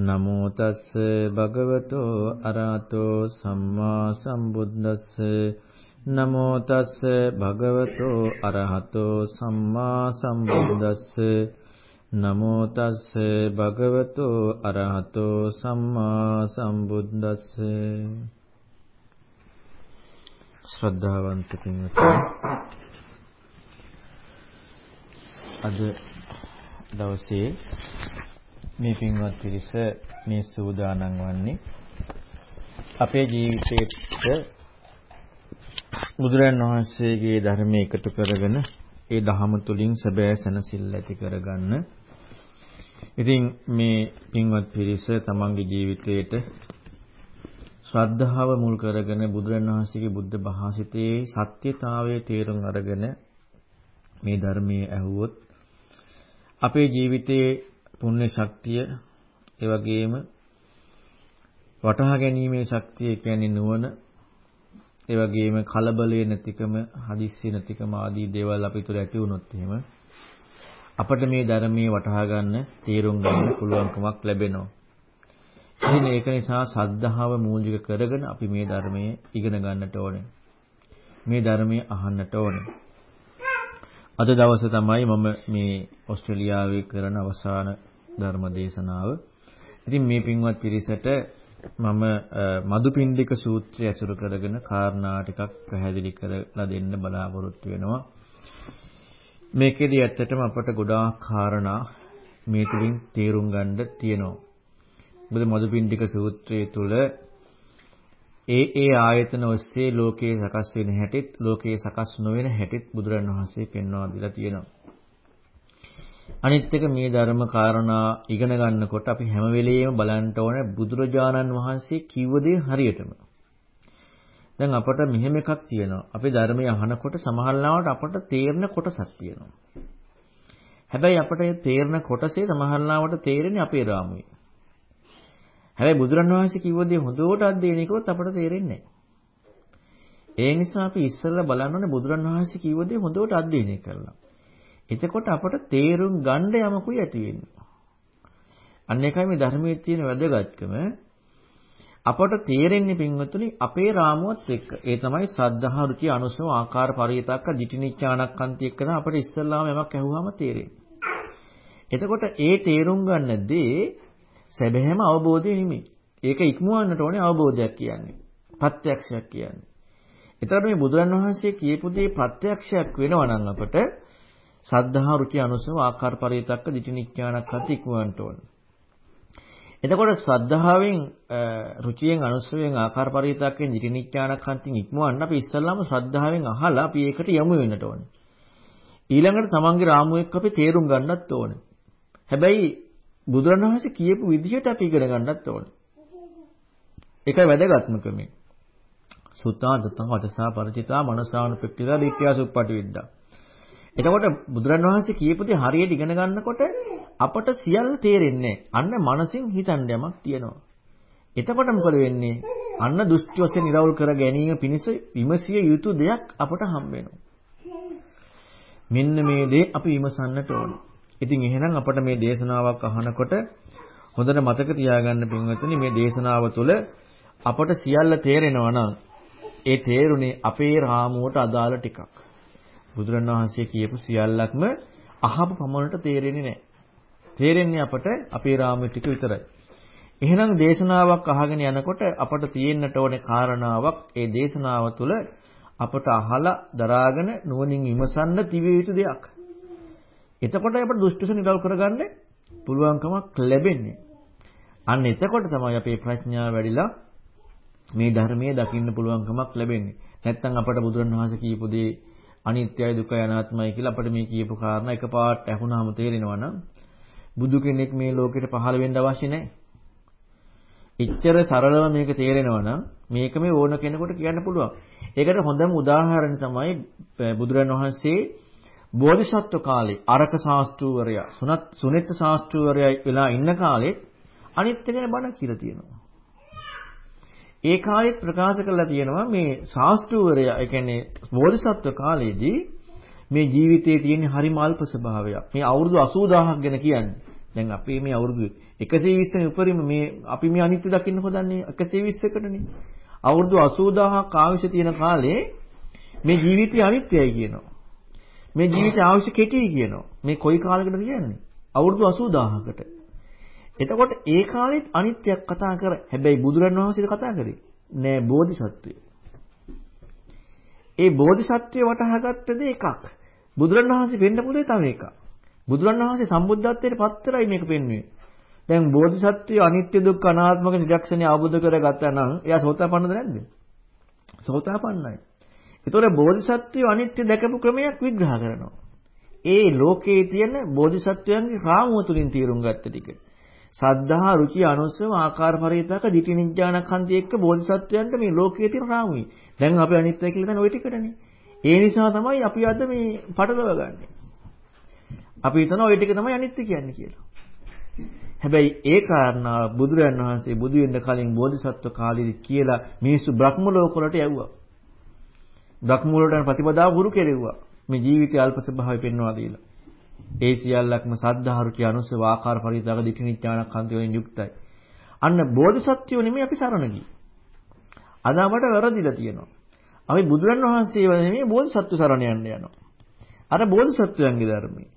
නමෝ තස්ස භගවතෝ අරහතෝ සම්මා සම්බුද්දස්ස. නමෝ තස්ස භගවතෝ අරහතෝ සම්මා සම්බුද්දස්ස. නමෝ තස්ස භගවතෝ අරහතෝ සම්මා සම්බුද්දස්ස. ශ්‍රද්ධාවන්ත පින්වත්නි අද දවසේ මේ පින්වත් පිරිස මේ සූදානම් වන්නේ අපේ ජීවිතේට බුදුරන් වහන්සේගේ ධර්මයේ එකතු කරගෙන ඒ ධහම තුලින් සැබෑ සැනසෙල්ල ඇති කරගන්න. ඉතින් මේ පින්වත් පිරිස තමන්ගේ ජීවිතේට ශ්‍රද්ධාව මුල් කරගෙන බුදුරන් වහන්සේගේ බුද්ධ භාෂිතයේ සත්‍යතාවයේ තේරුම් අරගෙන මේ ධර්මයේ ඇහුවොත් අපේ ජීවිතයේ පුණ්‍ය ශක්තිය ඒ වගේම වටහා ගැනීමේ ශක්තිය කියන්නේ නුවණ ඒ වගේම කලබලයේ නැතිකම හදිස්සිය නැතිකම ආදී දේවල් අපි තුළ ඇති වුණොත් එහෙම අපිට මේ ධර්මයේ වටහා ගන්න තීරුම් ගන්න පුළුවන්කමක් ලැබෙනවා. ඉතින් ඒක නිසා සද්ධාව මූලික කරගෙන අපි මේ ධර්මයේ ඉගෙන ගන්නට ඕනේ. මේ ධර්මයේ අහන්නට ඕනේ. අද දවසේ තමයි මම මේ ඕස්ට්‍රේලියාවේ කරන අවසාන ධර්ම දේශනාව. ඉතින් මේ පින්වත් පිරිසට මම මදුපිණ්ඩික සූත්‍රය ඇසුරු කරගෙන කාරණා ටිකක් පැහැදිලි කරලා දෙන්න බලාපොරොත්තු වෙනවා. මේකෙදි ඇත්තටම අපට ගොඩාක් කාරණා මේ තුලින් තේරුම් ගන්න තියෙනවා. මොකද මදුපිණ්ඩික සූත්‍රය තුල ඒ ඒ ආයතන ඔස්සේ ලෝකයේ සකස් වෙන හැටිත් ලෝකයේ සකස් නොවන හැටිත් බුදුරණවහන්සේ පෙන්වා දීලා තියෙනවා. අනිත් එක මේ ධර්ම කාරණා ඉගෙන ගන්නකොට අපි හැම වෙලෙම බලන්න ඕනේ බුදුරජාණන් වහන්සේ කිව්ව දේ හරියටම. දැන් අපට මෙහෙම එකක් තියෙනවා. අපි ධර්මය අහනකොට සමහරවිට අපට තේරෙන කොටසක් තියෙනවා. හැබැයි අපට තේරෙන කොටසේ සමහරවිට තේරෙන්නේ අපේ රාමුවේ. හැබැයි බුදුරණවහන්සේ කිව්ව දේ හොඳට අධ්‍යයනය කළොත් අපට තේරෙන්නේ නැහැ. ඒ නිසා අපි ඉස්සෙල්ලා බලන්න ඕනේ බුදුරණවහන්සේ කිව්ව දේ හොඳට අධ්‍යයනය කරලා. එතකොට අපට තේරුම් ගන්න යමකුයි ඇති වෙන්නේ. අන්න එකයි මේ ධර්මයේ තියෙන වැදගත්කම. අපට තේරෙන්නේ පින්වතුනි අපේ රාමුවත් එක්ක. ඒ තමයි සද්ධා රුචි අනුසව ආකාර පරියතක්ක දිටිනිච්ඡානක්කන්ති එක්ක තමයි අපට ඉස්සල්ලාම යමක් ඇහුවාම තේරෙන්නේ. එතකොට ඒ තේරුම් ගන්න දේ සැබෑම අවබෝධය නෙමෙයි. ඒක ඉක්මවන්නට ඕනේ අවබෝධයක් කියන්නේ. ප්‍රත්‍යක්ෂයක් කියන්නේ. එතකොට මේ බුදුරන් වහන්සේ කියපු දේ ප්‍රත්‍යක්ෂයක් වෙනවා නම් අපට සද්ධා රුචි අනුසව ආකාර පරිතක්ක දිටිනිඥානක් හත් ඉක්මවන්නට ඕන. එතකොට ශ්‍රද්ධාවෙන් රුචියෙන් අනුසවයෙන් ආකාර පරිතක්කෙන් දිටිනිඥානක් හන්තින් ඉක්මවන්න අපි ඉස්සල්ලාම ශ්‍රද්ධාවෙන් අහලා අපි ඒකට යමු වෙන්නට ඕනේ. ඊළඟට තමන්ගේ රාමුව එක්ක අපි තේරුම් ගන්නත් ඕනේ. හැබැයි බුදුරණවහන්සේ කියපු විදිහට අපි ඉගෙන ගන්නත් ඕනේ. ඒකයි වැදගත්ම ක්‍රමය. සුත්තා දත්තං වචසා ಪರಿචිතා මනසානුපෙක්ඛිතා දිට්ඨියසුප්පටි විද්දා. එතකොට බුදුරන් වහන්සේ කියපු දේ හරියට ඉගෙන ගන්නකොට අපට සියල්ල තේරෙන්නේ අන්න මනසින් හිතන්න යමක් තියෙනවා. එතකොට මොකද වෙන්නේ? අන්න දෘෂ්ටි වශයෙන් නිරවුල් කර ගැනීම පිණිස විමසිය යුතු දෙයක් අපට හම් වෙනවා. මෙන්න මේ දේ අපි විමසන්නට ඕනේ. ඉතින් එහෙනම් අපට මේ දේශනාවක් අහනකොට හොඳට මතක තියාගන්න පින්වත්නි මේ දේශනාව තුළ අපට සියල්ල තේරෙනවා නම් ඒ තේරුනේ අපේ රාමුවට අදාළ ටිකක්. බුදුරණවහන්සේ කියපු සියල්ලක්ම අහපු පමණට තේරෙන්නේ නැහැ. තේරෙන්නේ අපට අපේ රාමු ටික විතරයි. එහෙනම් දේශනාවක් අහගෙන යනකොට අපට තියෙන්නට ඕනේ කාරණාවක් ඒ දේශනාව තුළ අපට අහලා දරාගෙන නුවණින් විමසන්න තිබිය යුතු දෙයක්. එතකොට අපට දුෂ්ටස නිරවල් කරගන්න පුළුවන්කමක් ලැබෙන්නේ. අන්න එතකොට තමයි අපේ ප්‍රඥාව වැඩිලා මේ ධර්මයේ දකින්න පුළුවන්කමක් ලැබෙන්නේ. නැත්නම් අපට බුදුරණවහන්සේ කියපු දේ අනිත්‍යයි දුකයි අනාත්මයි කියලා අපිට මේ කියපු කාරණා එකපාරට ඇහුණාම තේරෙනවා නම් බුදු කෙනෙක් මේ ලෝකෙට පහළ වෙන්න අවශ්‍ය නැහැ. එච්චර සරලව මේක තේරෙනවා නම් මේක මේ ඕන කෙනෙකුට කියන්න පුළුවන්. ඒකට හොඳම උදාහරණ තමයි බුදුරන් වහන්සේ බෝධිසත්ව කාලේ අරක ශාස්ත්‍රූවරයා සුනත් සුනිත් ශාස්ත්‍රූවරයා වෙලා ඉන්න කාලේ අනිත්‍ය ගැන බණ කියලා තියෙනවා. ඒ කාලෙත් ප්‍රකාශ කරලා තියෙනවා මේ ශාස්ත්‍රූවරයා ඒ කියන්නේ බෝධිසත්ව කාලයේදී මේ ජීවිතයේ තියෙන හරිම අල්ප ස්වභාවයක්. මේ අවුරුදු 80000ක් ගැන කියන්නේ. දැන් අපි මේ අවුරුදු 120 නේ උපරිම මේ අපි මේ අනිත්‍ය දකින්න හොදන්නේ 121කටනේ. අවුරුදු 80000ක් ආයුෂ තියෙන කාලේ මේ ජීවිතය අනිත්‍යයි කියනවා. මේ ජීවිතය අවශ්‍ය කෙටි කියනවා. මේ කොයි කාලයකටද කියන්නේ? අවුරුදු 80000කට. එතකොට ඒ කාලෙත් අනිත්‍යයක් කතා කර. හැබැයි බුදුරන් වහන්සේ කතා කරේ නෑ බෝධිසත්වය. ඒ බෝධිසත්වය වටහාගත්තද එකක්. බුදුරන් වහන්සේ වෙන්න පුළුවන් තව එකක්. බුදුරන් වහන්සේ සම්බුද්ධත්වයට පත්තරයි මේක පෙන්වන්නේ. දැන් බෝධිසත්වය අනිත්‍ය දුක්ඛ අනාත්මක ත්‍රිලක්ෂණය අවබෝධ කරගත්තා නම් එයා සෝතාපන්නද නැද්ද? සෝතාපන්නයි. ඒතකොට බෝධිසත්වය අනිත්‍ය දැකපු ක්‍රමයක් විග්‍රහ කරනවා. ඒ ලෝකයේ තියෙන බෝධිසත්වයන්ගේ රාමුව තුලින් තීරුම් ගත්ත ටික. සද්ධා රුචි අනුස්සව ආකාර පරිවිතක ditthi නිඥානකන්ති එක්ක බෝධිසත්වයන්ට මේ ලෝකයේ තියෙන රාමුයි. දැන් අපි අනිත්‍ය කියලා දැන් ওই ටිකටනේ. ඒ නිසා තමයි අපි අද මේ පටලව ගන්නෙ. අපි හිතනවා ওই ටික තමයි අනිත්‍ය කියන්නේ කියලා. හැබැයි ඒ කාරණා බුදුරයන් වහන්සේ බුදු වෙන්න කලින් බෝධිසත්ව කාලෙදි කියලා මිනිස්සු බ්‍රහ්ම ලෝක වලට යවුවා. බ්‍රහ්ම වලට ප්‍රතිපදාව හුරු කෙරෙව්වා. මේ ජීවිතය අල්ප ස්වභාවය පෙන්වා දීලා. ඒ සියල්ලක්ම සද්ධාරුචි අනුසව ආකාර පරිදාග දිටිනිඥානක් හන්ති වලින් යුක්තයි. අන්න බෝධිසත්වයෝ නෙමෙයි අපි සරණ ගියේ. අද අපට වැරදිලා තියෙනවා. අපි බුදුරන් වහන්සේ නෙමෙයි බෝධිසත්ව සරණ යන්න යනවා. අර බෝධිසත්වයන්ගේ ධර්මයේ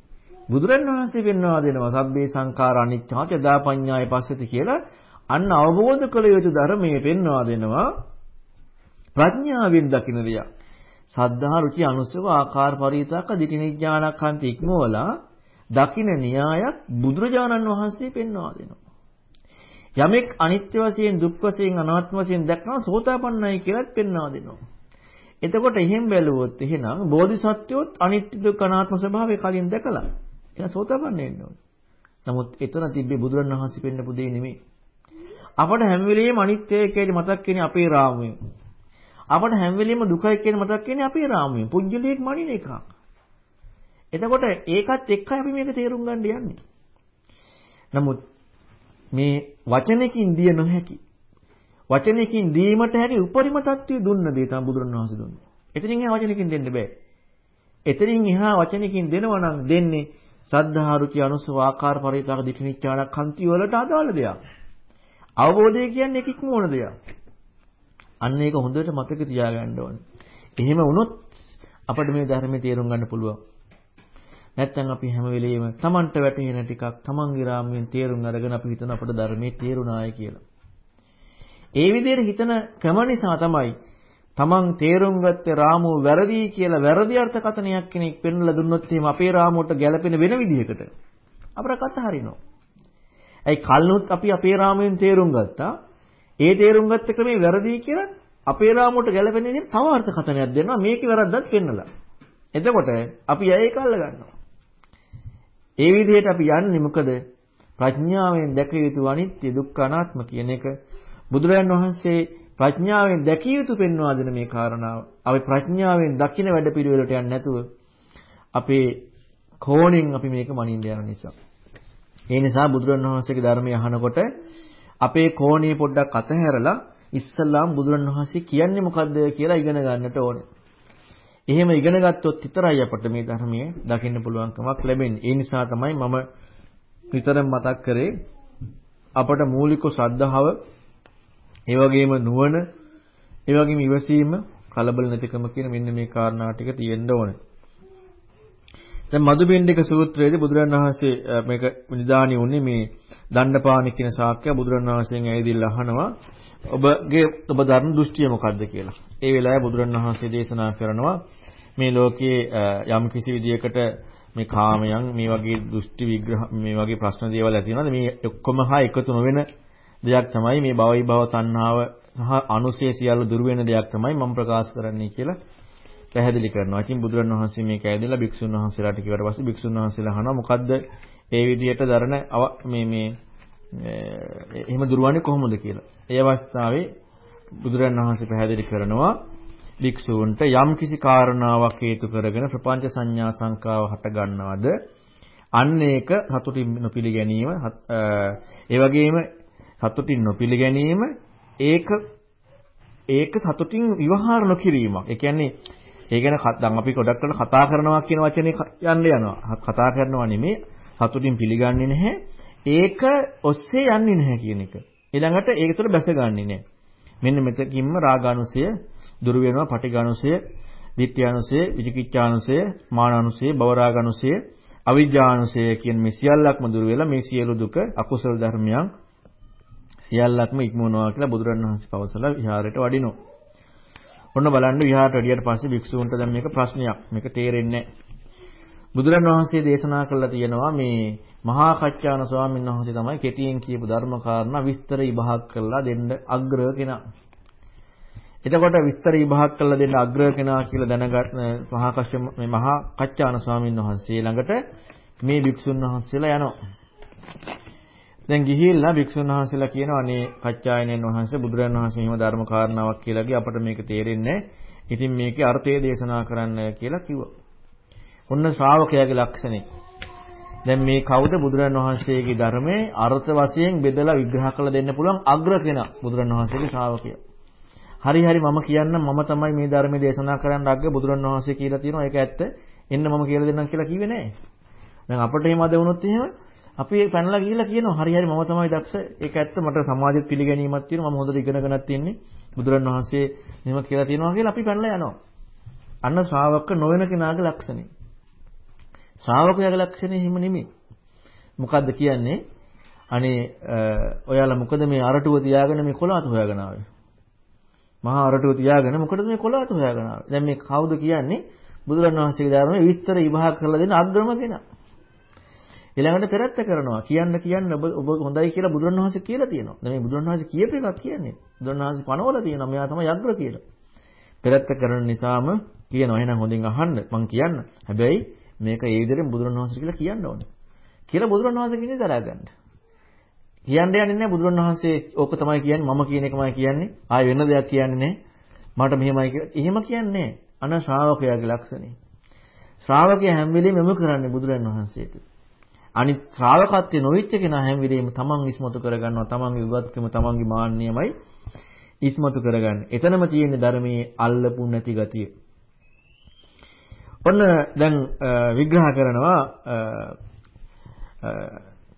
බුදුරන් වහන්සේ පෙන්වා දෙනවා සබ්බේ සංඛාර අනිච්චාච දාපඤ්ඤාය පස්සති කියලා අන්න අවබෝධ කළ යුතු ධර්මයේ පෙන්වා දෙනවා ප්‍රඥාවෙන් දකින්න දෙයක්. සද්ධා රුචි අනුසව ආකාර පරිවිතක දිටිනිඥානක්ඛන්ති ඉක්මවලා දකින්න න්‍යායක් බුදුරජාණන් වහන්සේ පෙන්වා දෙනවා. යමෙක් අනිත්‍ය වශයෙන් දුක් වශයෙන් අනාත්ම වශයෙන් දැක්නවා සෝතාපන්නයි කියලාත් පෙන්වා දෙනවා. එතකොට එහෙන් බැලුවොත් එහෙනම් බෝධිසත්වයොත් අනිත්‍ය දුක් අනාත්ම ස්වභාවය කලින් දැකලා එහෙනම් සෝතාපන්න වෙන්න ඕනේ. නමුත් එතන තිබ්බේ බුදුරණවහන්සේ පෙන්නපු දෙය නෙමෙයි. අපට හැම වෙලෙම අනිත්‍යය කියලා මතක් වෙන්නේ අපේ රාමුවෙන්. අපට හැම වෙලෙම දුකයි කියන මතක් වෙන්නේ අපේ රාමුවෙන්. පුජ්‍යලයක් මනින එකක්. එතකොට ඒකත් එක්කයි අපි මේක තේරුම් ගන්න යන්නේ. නමුත් මේ වචනකින් දිය නොහැකි වචනකින් දීමට හැකි උපරිම தත්ත්වය දුන්න දේ තමයි බුදුරණවහන්සේ දුන්නේ. එතනින් එහා වචනකින් දෙන්න බෑ. එතනින් එහා වචනකින් දෙනවා නම් දෙන්නේ සද්ධා රුචි අනුසව ආකාර පරිවිතක දිඨිනිච්ඡාන කන්ති වලට අදාළ දෙයක්. අවබෝධය කියන්නේ එකක් මොන දෙයක්. අන්න ඒක හොඳට මතක තියාගන්න ඕනේ. එහෙම වුණොත් අපිට මේ ධර්මයේ තේරුම් ගන්න පුළුවන්. නැත්නම් අපි හැම වෙලෙම Tamanට වැටහෙන ටිකක් Tamanගේ රාමුවෙන් තේරුම් අරගෙන අපි හිතන අපට ධර්මයේ තේරුණාය කියලා. ඒ විදිහට හිතන ක්‍රම නිසා තමයි Taman තේරුම් ගත්තේ රාමුව වැරදි කියලා වැරදි අර්ථකථනයක් කෙනෙක් පෙන්වලා දුන්නොත් එහෙම අපේ රාමුවට ගැළපෙන වෙන විදිහකට අපර කතා හරිනවා. ඇයි කල්නොත් අපි අපේ රාමුවෙන් තේරුම් ගත්තා. ඒ තේරුම් ගත්ත ක්‍රමේ වැරදි කියලා අපේ රාමුවට ගැළපෙන විදිහට තව අර්ථකථනයක් දෙනවා. මේකේ වැරද්දක් පෙන්නලා. එතකොට අපි ඒක අල්ල ගන්නවා. ඒ විදිහට අපි යන්නේ මොකද? ප්‍රඥාවෙන් දැක යුතු අනිත්‍ය දුක්ඛ අනාත්ම කියන එක බුදුරජාන් වහන්සේ ප්‍රඥාවෙන් දැකිය යුතු පෙන්වා දෙන මේ කාරණාව. අපි ප්‍රඥාවෙන් දකින වැඩපිළිවෙලට යන්නේ නැතුව අපේ කෝණෙන් අපි මේක මනින්න යන නිසා. ඒ නිසා බුදුරජාන් වහන්සේගේ ධර්මය අහනකොට අපේ කෝණේ පොඩ්ඩක් අතහැරලා ඉස්සල්ලාම බුදුරජාන් වහන්සේ කියන්නේ මොකද්ද කියලා ඉගෙන ගන්නට ඕනේ. එහෙම ඉගෙන ගත්තොත් විතරයි අපට මේ ධර්මයේ දකින්න පුළුවන්කමක් ලැබෙන්නේ. ඒ නිසා තමයි මම නිතරම මතක් කරේ අපට මූලික ශ්‍රද්ධාව ඒ වගේම නුවණ, ඒ වගේම ඉවසීම, කලබල නැතිකම කියන මෙන්න මේ කාරණා ටික තියෙන්න ඕනේ. දැන් මදුබින්දික සූත්‍රයේදී බුදුරන් වහන්සේ මේක නිදාණි උන්නේ මේ දණ්ඩපාණි කියන ශාක්‍ය බුදුරන් වහන්සේගෙන් ඇවිදilla අහනවා ඔබගේ ඔබ ධර්ම දෘෂ්ටිය මොකක්ද කියලා. ඒ වෙලාවේ බුදුරන් වහන්සේ දේශනා කරනවා මේ ලෝකයේ යම් කිසි විදියකට මේ කාමයන් මේ වගේ දෘෂ්ටි විග්‍රහ මේ වගේ ප්‍රශ්න දේවල් ඇති වෙනවාද මේ ඔක්කොම හා එකතු නොවන දෙයක් තමයි මේ භවයි භව තණ්හාව සහ අනුසය සියල්ල දුරු වෙන දෙයක් තමයි මම ප්‍රකාශ කරන්නේ කියලා පැහැදිලි කරනවා. ඉතින් බුදුරණවහන්සේ මේක ඇදලා භික්ෂුන් වහන්සේලාට කිව්වට පස්සේ භික්ෂුන් වහන්සේලා අහනවා මොකද්ද ඒ විදිහට දරන මේ මේ එහෙම දුරවන්නේ කොහොමද කියලා. ඒ අවස්ථාවේ බුදුරණවහන්සේ පැහැදිලි කරනවා භික්ෂූන්ට යම් කිසි කාරණාවක් හේතු කරගෙන ප්‍රපංච සංඥා සංකාව හට ගන්නවද අන්න ඒක සතුටින් නොපිළිගැනීම ඒ වගේම සතුටින් නොපිළිගැනීම ඒක ඒක සතුටින් විවහාර නොකිරීමක්. ඒ කියන්නේ ඒ ගැන දැන් අපි ගොඩක් කරලා කතා කරනවා කියන වචනේ යන්න යනවා. කතා කරනවා නෙමෙයි සතුටින් පිළිගන්නේ නැහැ. ඒක ඔස්සේ යන්නේ නැහැ කියන එක. ඊළඟට ඒක තුළ බැසගන්නේ නැහැ. මෙන්න මෙතකින්ම රාගානුසය දුරු වෙනවා, පටිඝානුසය, ditthyaනුසය, විචිකිච්ඡානුසය, මානානුසය, භවරාගානුසය, අවිජ්ජානුසය කියන මේ සියල්ලක්ම දුරු වෙලා මේ සියලු දුක අකුසල ධර්මයන් සියල්ලක්ම ඉක්මවනවා කියලා බුදුරණවහන්සේ පවසලා විහාරයට වඩිනවා. ඔන්න බලන්න විහාරයට වැඩියට පස්සේ භික්ෂූන්ට දැන් මේක ප්‍රශ්නයක්. මේක තේරෙන්නේ බුදුරන් වහන්සේ දේශනා කළා තියෙනවා මේ මහා කච්චාන ස්වාමීන් වහන්සේ තමයි කෙටියෙන් කියපු ධර්ම කාරණා විස්තර විභාග කරලා දෙන්න අග්‍ර කෙනා. එතකොට විස්තර විභාග කරලා දෙන්න අග්‍ර කෙනා කියලා දැනගත් මහා කච්ච මේ මහා කච්චාන ස්වාමීන් වහන්සේ ළඟට මේ භික්ෂුන් වහන්සේලා යනවා. දැන් ගිහිල්ලා භික්ෂුන් වහන්සේලා කියනවා අනේ කච්චායනයන් වහන්සේ බුදුරන් වහන්සේ හිම ධර්ම කාරණාවක් කියලා ගිය අපිට මේක තේරෙන්නේ ඉතින් මේකේ අර්ථය දේශනා කරන්න කියලා කිව්වා. ඔන්න ශ්‍රාවකයාගේ ලක්ෂණේ. දැන් මේ කවුද බුදුරන් වහන්සේගේ ධර්මයේ අර්ථ වශයෙන් බෙදලා විග්‍රහ කරලා දෙන්න පුළුවන් අග්‍ර කෙනා බුදුරන් වහන්සේගේ ශ්‍රාවකයා. හරි හරි මම කියන්නම් මම තමයි මේ ධර්මයේ දේශනා කරන්න අග්ග බුදුරන් වහන්සේ කියලා තියෙනවා ඒක ඇත්ත. එන්න මම කියලා දෙන්නම් කියලා කිව්වේ නෑ. දැන් අපිට එහෙම අද වුණොත් එහෙම අපි පැනලා ගිහිල්ලා කියනවා හරි හරි මම තමයි දක්ෂ. ඒක ඇත්ත මට සමාජෙත් පිළිගැනීමක් තියෙනවා. මම හොඳට ඉගෙනගෙනත් තියෙන්නේ. බුදුරන් වහන්සේ මෙහෙම කියලා තියෙනවා කියලා අපි පැනලා යනවා. අන්න ශ්‍රාවක නොවන කෙනාගේ ලක්ෂණේ. ශ්‍රාවකයාගේ ලක්ෂණේ හිම නෙමෙයි. මොකද්ද කියන්නේ? අනේ ඔයාලා මොකද මේ අරටුව තියාගෙන මේ කොළාත හොයාගෙන ආවේ? මහා අරටුව තියාගෙන මොකටද මේ කොළාත හොයාගෙන ආවේ? දැන් මේ කවුද කියන්නේ? බුදුරණවහන්සේගේ ධර්මයේ විස්තර විභාග කරලා දෙන අග්‍රම කෙනා. ඊළඟට පෙරත්ත කරනවා. කියන්න කියන්න ඔබ ඔබ හොඳයි කියලා බුදුරණවහන්සේ කියලා තියෙනවා. දැන් මේ බුදුරණවහන්සේ කියපු එකක් කියන්නේ. බුදුරණවහන්සේ පනවලා තියෙනවා මෙයා තමයි යග්‍ර කියලා. පෙරත්ත කරන නිසාම කියනවා එහෙනම් හොඳින් අහන්න මං කියන්න. හැබැයි මේක ඒ විදිහට බුදුරණවහන්සේ කියලා කියන්න ඕනේ. කියලා බුදුරණවහන්සේ කියන්නේ දරා ගන්න. කියන්න යන්නේ නැහැ බුදුරණවහන්සේ ඕක තමයි කියන්නේ මම කියන එකමයි කියන්නේ. ආයෙ වෙන දෙයක් කියන්නේ නැහැ. මට මෙහෙමයි කියලා. එහෙම කියන්නේ අන ශ්‍රාවකයාගේ ලක්ෂණේ. ශ්‍රාවකයා හැම වෙලෙම මෙමු කරන්නේ බුදුරණවහන්සේට. අනිත් ශ්‍රාවකත්වයේ නොවිච්ච කෙනා හැම වෙලෙම තමන් ඉස්මතු කරගන්නවා තමන්ගේ උගත්කම තමන්ගේ මාන්නයමයි ඉස්මතු කරගන්නේ. එතනම තියෙන ධර්මයේ අල්ලපු නැති ගතිය. ඔන්න දැන් විග්‍රහ කරනවා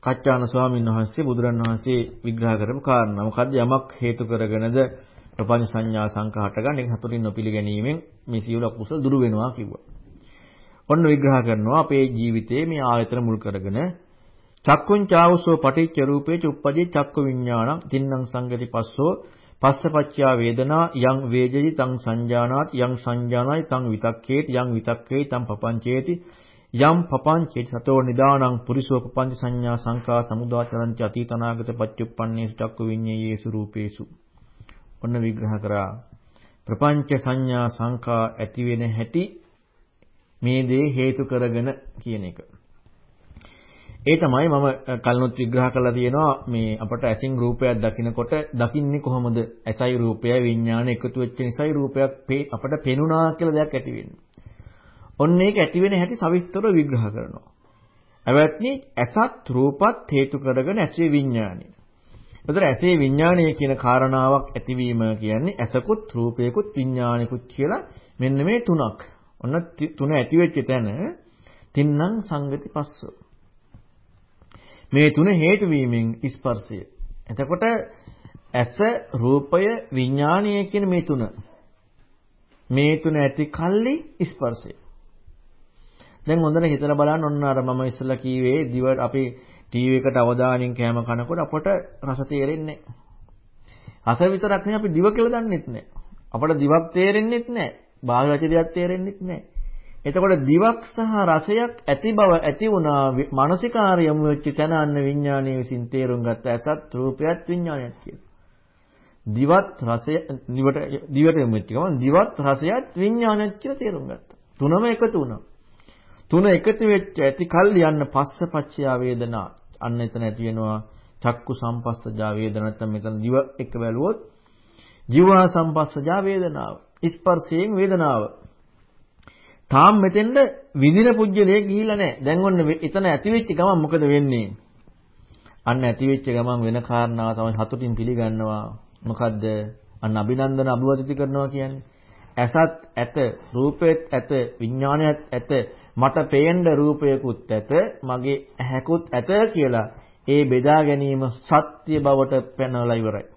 කච්චාන ස්වාමීන් වහන්සේ බුදුරන් වහන්සේ විග්‍රහ කරපු කාරණා. මොකද්ද යමක් හේතු කරගෙනද ප්‍රපංච සංඥා සංඛා හටගන්නේ ඒක සතුටින් නොපිළිගැනීමෙන් මේ සියලු අකුසල දුරු වෙනවා කිව්වා. ඔන්න විග්‍රහ කරනවා අපේ ජීවිතයේ මේ ආයතන මුල් කරගෙන චක්කුං චාවසෝ පටිච්ච රූපේ චුප්පජේ චක්කු විඥානං තින්නම් සංගති පස්සෝ පස්සපච්චා වේදනා යං වේජති තං සංජානාත් යං සංජානායි තං විතක්කේති යං විතක්කේ තං පපංචේති යම් පපංචේති සතෝ නිදානං පුරිසෝ පපංච සංඥා සංකා සමුදාචරංච අතීතනාගත පච්චුප්පන්නේසු චක්කු විඤ්ඤේයේසු රූපේසු ඔන්න විග්‍රහ කරා ප්‍රපංච සංඥා සංකා ඇති වෙන හැටි මේ දේ හේතු කරගෙන කියන එක. ඒ තමයි මම කලිනුත් විග්‍රහ කරලා තියෙනවා මේ අපට ඇසින් රූපයක් දකිනකොට දකින්නේ කොහොමද? ඇසයි රූපයයි විඥාන එකතු වෙච්ච නිසායි රූපයක් අපට පෙනුණා කියලා දෙයක් ඇති වෙන්නේ. ඔන්න ඒක ඇති වෙන හැටි සවිස්තරව විග්‍රහ කරනවා. අවත්නි ඇසත් රූපත් හේතු කරගෙන ඇසේ විඥානය. එතකොට ඇසේ විඥානය කියන කාරණාවක් ඇතිවීම කියන්නේ ඇසකුත් රූපයකුත් විඥානිකුත් කියලා මෙන්න මේ තුනක්. ඔන්න තුන ඇති වෙච්ච තැන තින්නම් සංගති පස්ස. මේ තුන හේතු වීමෙන් ස්පර්ශය. එතකොට ඇස රූපය විඥානීය කියන මේ තුන මේ තුන ඇති කල්ලි ස්පර්ශය. දැන් හොඳට හිතලා බලන්න ඔන්න අර මම ඉස්සලා කීවේ දිව අපි ටීවී එකට අවධානයෙන් කැම කනකොට අපට රස තේරෙන්නේ නැහැ. රස විතරක් නෙවෙයි අපි දිව කියලා දන්නෙත් නැහැ. අපට දිවක් තේරෙන්නෙත් නැහැ. බාහිර වචනයක් තේරෙන්නේ නැහැ. එතකොට දිවක් සහ රසයක් ඇති බව ඇති වුණා මානසිකාරයම වෙච්ච තැන අන්න විඥානයේ විසින් තේරුම් ගත්ත ඇසත් රූපයත් විඥානයක් කියලා. දිවත් රසය දිවට දිවට යොමුච්ච ගමන් දිවත් රසයත් විඥානයක් කියලා තේරුම් ගත්තා. තුනම එකතු වුණා. තුන එකතු වෙච්ච ඇති කල් යන්න පස්සපච්චයා වේදනා අන්න එතන ඇති වෙනවා චක්කු සම්පස්සජා වේදනා නැත්නම් මෙතන දිව එක බැලුවොත් ජීවා සම්පස්සජා වේදනාව ස්පර්ශයෙන් වේදනාව. තාම මෙතෙන්ද විඳින පුජ්‍යලයේ ගිහිලා නැහැ. දැන් ඔන්න එතන ඇති වෙච්ච ගමන් මොකද වෙන්නේ? අන්න ඇති වෙච්ච ගමන් වෙන කාරණාව තමයි හතුටින් පිළිගන්නවා. මොකද්ද? අන්න අභිනන්දන අභිවදිත කරනවා කියන්නේ. ඇසත් ඇත, රූපෙත් ඇත, විඥානයත් ඇත, මට පේන්න රූපයකුත් ඇත, මගේ ඇහැකුත් ඇත කියලා ඒ බෙදා ගැනීම සත්‍ය බවට පැනලා ඉවරයි.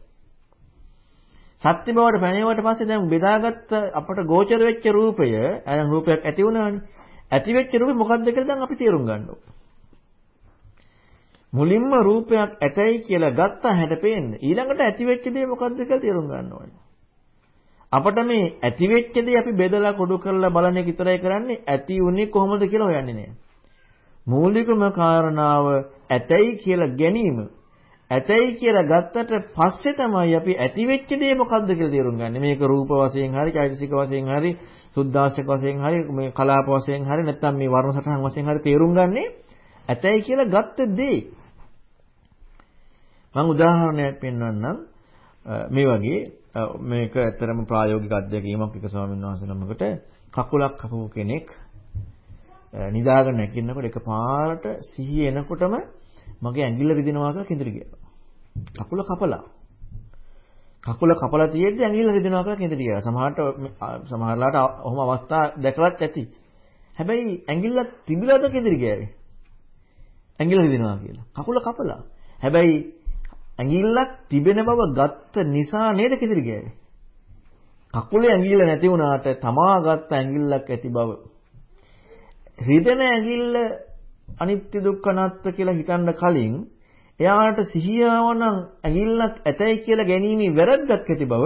සත්‍ය බවට පැනෙවට පස්සේ දැන් බෙදාගත්ත අපට ගෝචර වෙච්ච රූපය, දැන් රූපයක් ඇති වුණානේ. ඇති වෙච්ච රූපේ මොකක්ද කියලා දැන් අපි තේරුම් ගන්න ඕනේ. මුලින්ම රූපයක් ඇතයි කියලා ගත්තා හැට පේන්නේ. ඊළඟට ඇති වෙච්ච දේ මොකක්ද කියලා තේරුම් ගන්න ඕනේ. අපිට මේ ඇති වෙච්ච දේ අපි බෙදලා කොටු කරලා බලන එක විතරයි කරන්නේ. ඇති උනේ කොහොමද කියලා හොයන්නේ නෑ. මූලිකම කාරණාව ඇතයි කියලා ගැනීම. ඇතයි කියලා ගත්තට පස්සේ තමයි අපි ඇති වෙච්ච දේ මොකක්ද කියලා තේරුම් ගන්න. මේක රූප වශයෙන් හරි, චෛතසික වශයෙන් හරි, සුද්ධාස්තක වශයෙන් හරි, මේ කලාප වශයෙන් හරි, නැත්නම් මේ වර්ණ සටහන් වශයෙන් හරි තේරුම් ගන්නේ ඇතයි කියලා ගත්ත දේ. මම උදාහරණයක් පෙන්වන්නම්. මේ වගේ මේක ඇත්තරම ප්‍රායෝගික අත්දැකීමක් එක ස්වාමීන් වහන්සේ නමකට කකුලක් කපපු කෙනෙක් නිදාගෙන නැගිටිනකොට එකපාරට සිහිය එනකොටම මගේ ඇඟිල්ල රිදෙනවා කියලා කිඳිරි ගියා. කකුල කපලා. කකුල කපලා තියෙද්දි ඇඟිල්ල රිදෙනවා කියලා කිඳිරි ගියා. සමහරට සමහරලාට ඔහොම අවස්ථා දැකලත් ඇති. හැබැයි ඇඟිල්ල තිබිලාද කිඳිරි ගියාවේ. ඇඟිල්ල රිදෙනවා කියලා. කකුල කපලා. හැබැයි ඇඟිල්ලක් තිබෙන බව ගත්ත නිසා නේද කිඳිරි ගියාවේ. කකුලේ ඇඟිල්ල නැති වුණාට තමා ගත්ත ඇඟිල්ලක් ඇති බව රිදෙන ඇඟිල්ල අනිත්‍ය දුක්ඛ අනාත්ම කියලා හිතන්න කලින් එයාට සිහියවනම් ඇඟිල්ලක් ඇතයි කියලා ගැනීම වැරද්දක් ඇති බව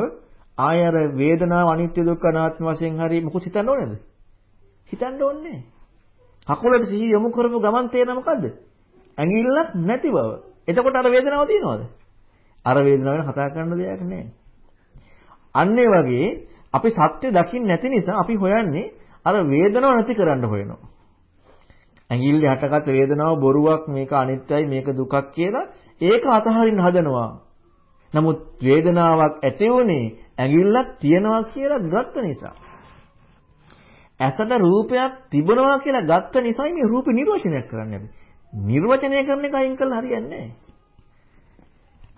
ආය අර වේදනාව අනිත්‍ය දුක්ඛ අනාත්ම වශයෙන් හරි මොකද හිතන්න ඕනේද? හිතන්න ඕනේ කකුලට සිහිය යොමු කරපු ගමන් තේරෙන මොකද්ද? ඇඟිල්ලක් නැති බව. එතකොට අර වේදනාව තියෙනවද? අර වේදනාව ගැන කතා කරන්න දෙයක් නැහැ. අන්න වගේ අපි සත්‍ය දකින්න නැති නිසා අපි හොයන්නේ අර වේදනාව නැති කරන්න හොයනවා. ඇඟිල්ල හටගත් වේදනාව බොරුවක් මේක අනිත්‍යයි මේක දුකක් කියලා ඒක අතහරින්න හදනවා. නමුත් වේදනාවක් ඇති වුනේ ඇඟිල්ලක් තියනවා කියලා ගත්ත නිසා. ඇසට රූපයක් තිබනවා කියලා ගත්ත නිසායි මේ රූපේ නිර්වචනය කරන්නේ අපි. නිර්වචනය කරන එක අයින් කළා හරියන්නේ නැහැ.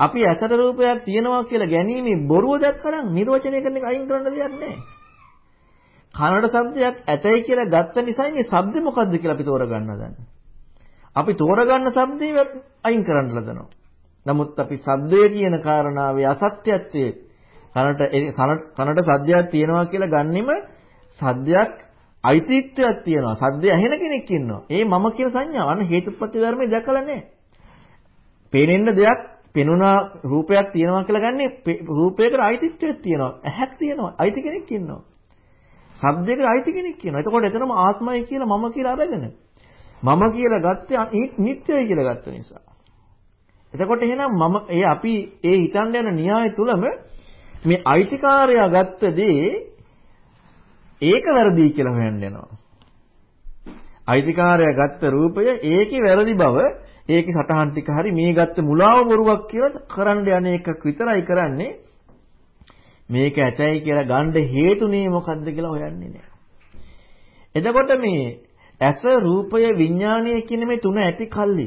අපි ඇසට රූපයක් තියනවා කියලා ගැනීම බොරුව දැක්කනම් නිර්වචනය කරන එක අයින් කරන්න දෙයක් නැහැ. කනට ශබ්දයක් ඇතයි කියලා ගත්ත නිසා මේ ශබ්ද මොකද්ද කියලා අපි තෝරගන්න හදන්නේ. අපි තෝරගන්න ශබ්දේ අයින් කරන්න ලදනවා. නමුත් අපි ශබ්දය කියන කාරණාවේ අසත්‍යත්වයේ කනට කනට සද්දයක් තියෙනවා කියලා ගන්නෙම සද්දයක් අයිතිත්වයක් තියෙනවා. සද්දය ඇහෙන කෙනෙක් ඉන්නවා. ඒ මම කියන සංඥාව අන්න හේතුප්‍රත්‍ය ධර්මයේ දැකලා නැහැ. පේනෙන්න දෙයක් පෙනුනා රූපයක් තියෙනවා කියලා ගන්නේ රූපයකට අයිතිත්වයක් තියෙනවා. ඇහක් තියෙනවා. අයිති කෙනෙක් ඉන්නවා. සබ්දයකට අයිති කෙනෙක් කියනවා. එතකොට එතනම ආත්මයි කියලා මම කියලා අරගෙන මම කියලා ගත්තේ නිත්‍යයි කියලා ගත්ත නිසා. එතකොට එහෙනම් මම ඒ අපි ඒ හිතන්න යන න්‍යාය තුලම මේ අයිතිකාරයා ගත්ත දේ ඒක වැරදි කියලා හොයන්න යනවා. අයිතිකාරයා ගත්ත රූපය ඒකේ වැරදි බව ඒකේ සටහන් ටික හරි මේ ගත්ත මුලාව බොරුවක් කියලා කරන්න යන එකක් විතරයි කරන්නේ. මේක ඇතයි කියලා ගන්න හේතුනේ මොකද්ද කියලා හොයන්නේ නැහැ. එතකොට මේ ඇස රූපය විඥානය කියන මේ තුන ඇති කල්ලි.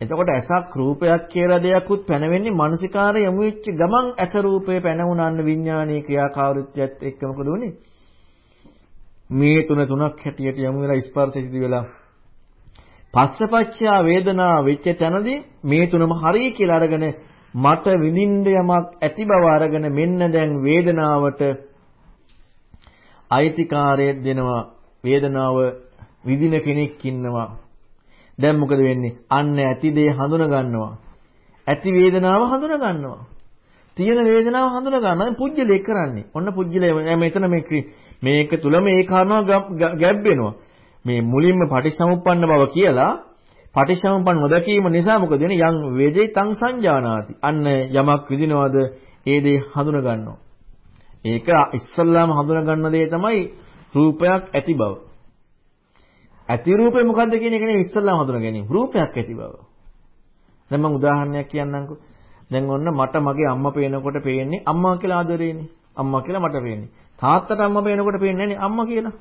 එතකොට ඇසක් රූපයක් කියලා දෙයක්ුත් පැනවෙන්නේ මානසිකාරය යමු වෙච්ච ගමන් ඇස රූපය පැනවුනන්න විඥානීය ක්‍රියාකාරීත්වයත් එක්ක මොකද උනේ? මේ තුන තුනක් හැටියට යමු වෙලා ස්පර්ශ සිදු වෙලා පස්සපච්චා වේදනා වෙච්ච තැනදී මේ තුනම හරි කියලා අරගෙන මට විඳින්න යමක් ඇති බව අරගෙන මෙන්න දැන් වේදනාවට අයිතිකාරය දෙනවා. වේදනාව විඳින කෙනෙක් ඉන්නවා. දැන් මොකද වෙන්නේ? අන්න ඇති දේ හඳුන ගන්නවා ඇති වේදනාව හඳුන ගන්නවා තියෙන වේදනාව හඳුන ගන්නවා පුජ්‍යලේ කරන්නේ. ඔන්න පුජ්‍යලේ මෙතන මේක මේක තුල මේ කාරණා ගැබ් වෙනවා මේ මුලින්ම පටිච්චසමුප්පන්න බව කියලා පටිච්චසමුප්පන්න නොදකීම නිසා මොකද වෙන්නේ? යම් වේදේ තං සංජානාති. අන්න යමක් විදිනවද ඒ දේ හඳුන ගන්නවා. ඒක ඉස්සල්ලාම හඳුන ගන්න දේ තමයි රූපයක් ඇති බව. ඇති රූපේ මොකද්ද කියන එක නෙවෙයි ඉස්සල්ලාම හඳුන ගැනීම. රූපයක් ඇති බව. දැන් මම උදාහරණයක් කියන්නම්කෝ. දැන් ඔන්න මට මගේ අම්මා පේනකොට පේන්නේ අම්මා කියලා ආදරේනේ. අම්මා කියලා මට පේන්නේ. තාත්තට අම්මා පේනකොට පේන්නේ නැහැ අම්මා කියලා.